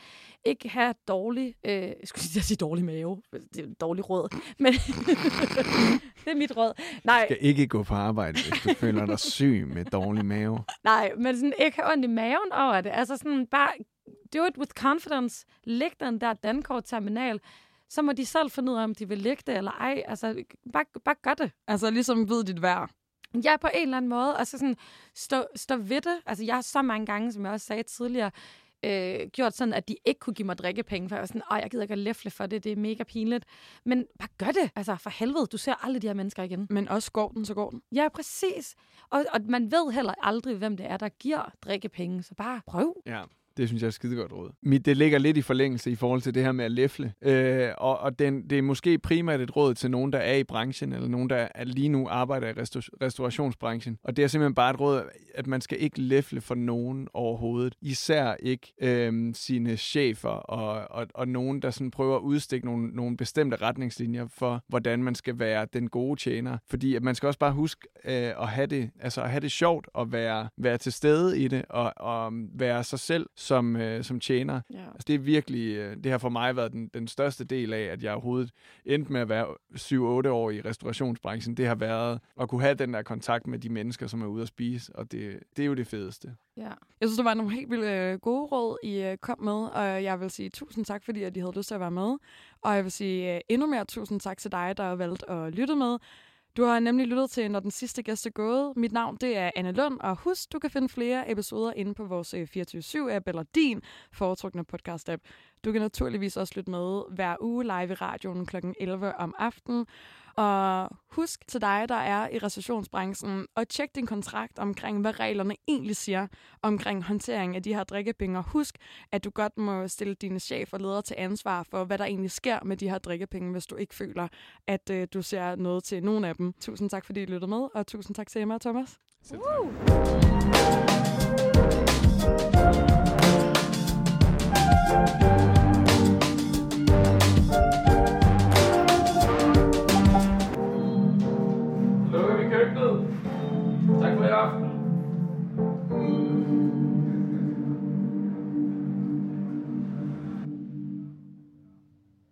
ikke have dårlig, øh, jeg skulle sige, sige dårlig mave. Det er et dårligt råd. Men *laughs* det er mit råd. Nej, skal ikke gå på arbejde, hvis du føler dig syg med dårlig mave. Nej, men sådan ikke have ondt i maven over det. Altså sådan bare do it with confidence. Læg den der Dankort-terminal. Så må de selv finde ud af, om de vil lægge det eller ej. Altså, bare, bare gør det. Altså ligesom ved dit værd. Ja, på en eller anden måde. Altså sådan, stå, stå ved det. Altså, jeg har så mange gange, som jeg også sagde tidligere, øh, gjort sådan, at de ikke kunne give mig drikkepenge, for jeg var sådan, åh, jeg gider ikke at læfle for det, det er mega pinligt. Men bare gør det. Altså, for helvede, du ser aldrig de her mennesker igen. Men også går den, så går den. Ja, præcis. Og, og man ved heller aldrig, hvem det er, der giver drikkepenge, så bare prøv. Ja. Det synes jeg er et skidegodt råd. Mit, det ligger lidt i forlængelse i forhold til det her med at læfle. Øh, og og den, det er måske primært et råd til nogen, der er i branchen, eller nogen, der er lige nu arbejder i restaur- restaurationsbranchen. Og det er simpelthen bare et råd, at man skal ikke læfle for nogen overhovedet. Især ikke øh, sine chefer og, og, og nogen, der sådan prøver at udstikke nogle, nogle bestemte retningslinjer for, hvordan man skal være den gode tjener. Fordi at man skal også bare huske øh, at, have det, altså at have det sjovt og være, være til stede i det og, og være sig selv som, øh, som tjener. Ja. Altså, det er virkelig, øh, det har for mig været den, den største del af, at jeg overhovedet endte med at være 7-8 år i restaurationsbranchen. Det har været at kunne have den der kontakt med de mennesker, som er ude at spise, og det, det er jo det fedeste. Ja. Jeg synes, det var nogle helt vildt øh, gode råd, I øh, kom med, og jeg vil sige tusind tak, fordi at I havde lyst til at være med. Og jeg vil sige øh, endnu mere tusind tak til dig, der har valgt at lytte med. Du har nemlig lyttet til, når den sidste gæst er gået. Mit navn det er Anne Lund, og husk, du kan finde flere episoder inde på vores øh, 24-7-app eller din foretrukne podcast-app. Du kan naturligvis også lytte med hver uge live i radioen kl. 11 om aftenen. Og husk til dig, der er i restaurationsbranchen, at tjek din kontrakt omkring, hvad reglerne egentlig siger omkring håndtering af de her drikkepenge. Og husk, at du godt må stille dine chef og ledere til ansvar for, hvad der egentlig sker med de her drikkepenge, hvis du ikke føler, at øh, du ser noget til nogen af dem. Tusind tak, fordi I lyttede med, og tusind tak til Emma og Thomas. Selv tak. Uh. прав.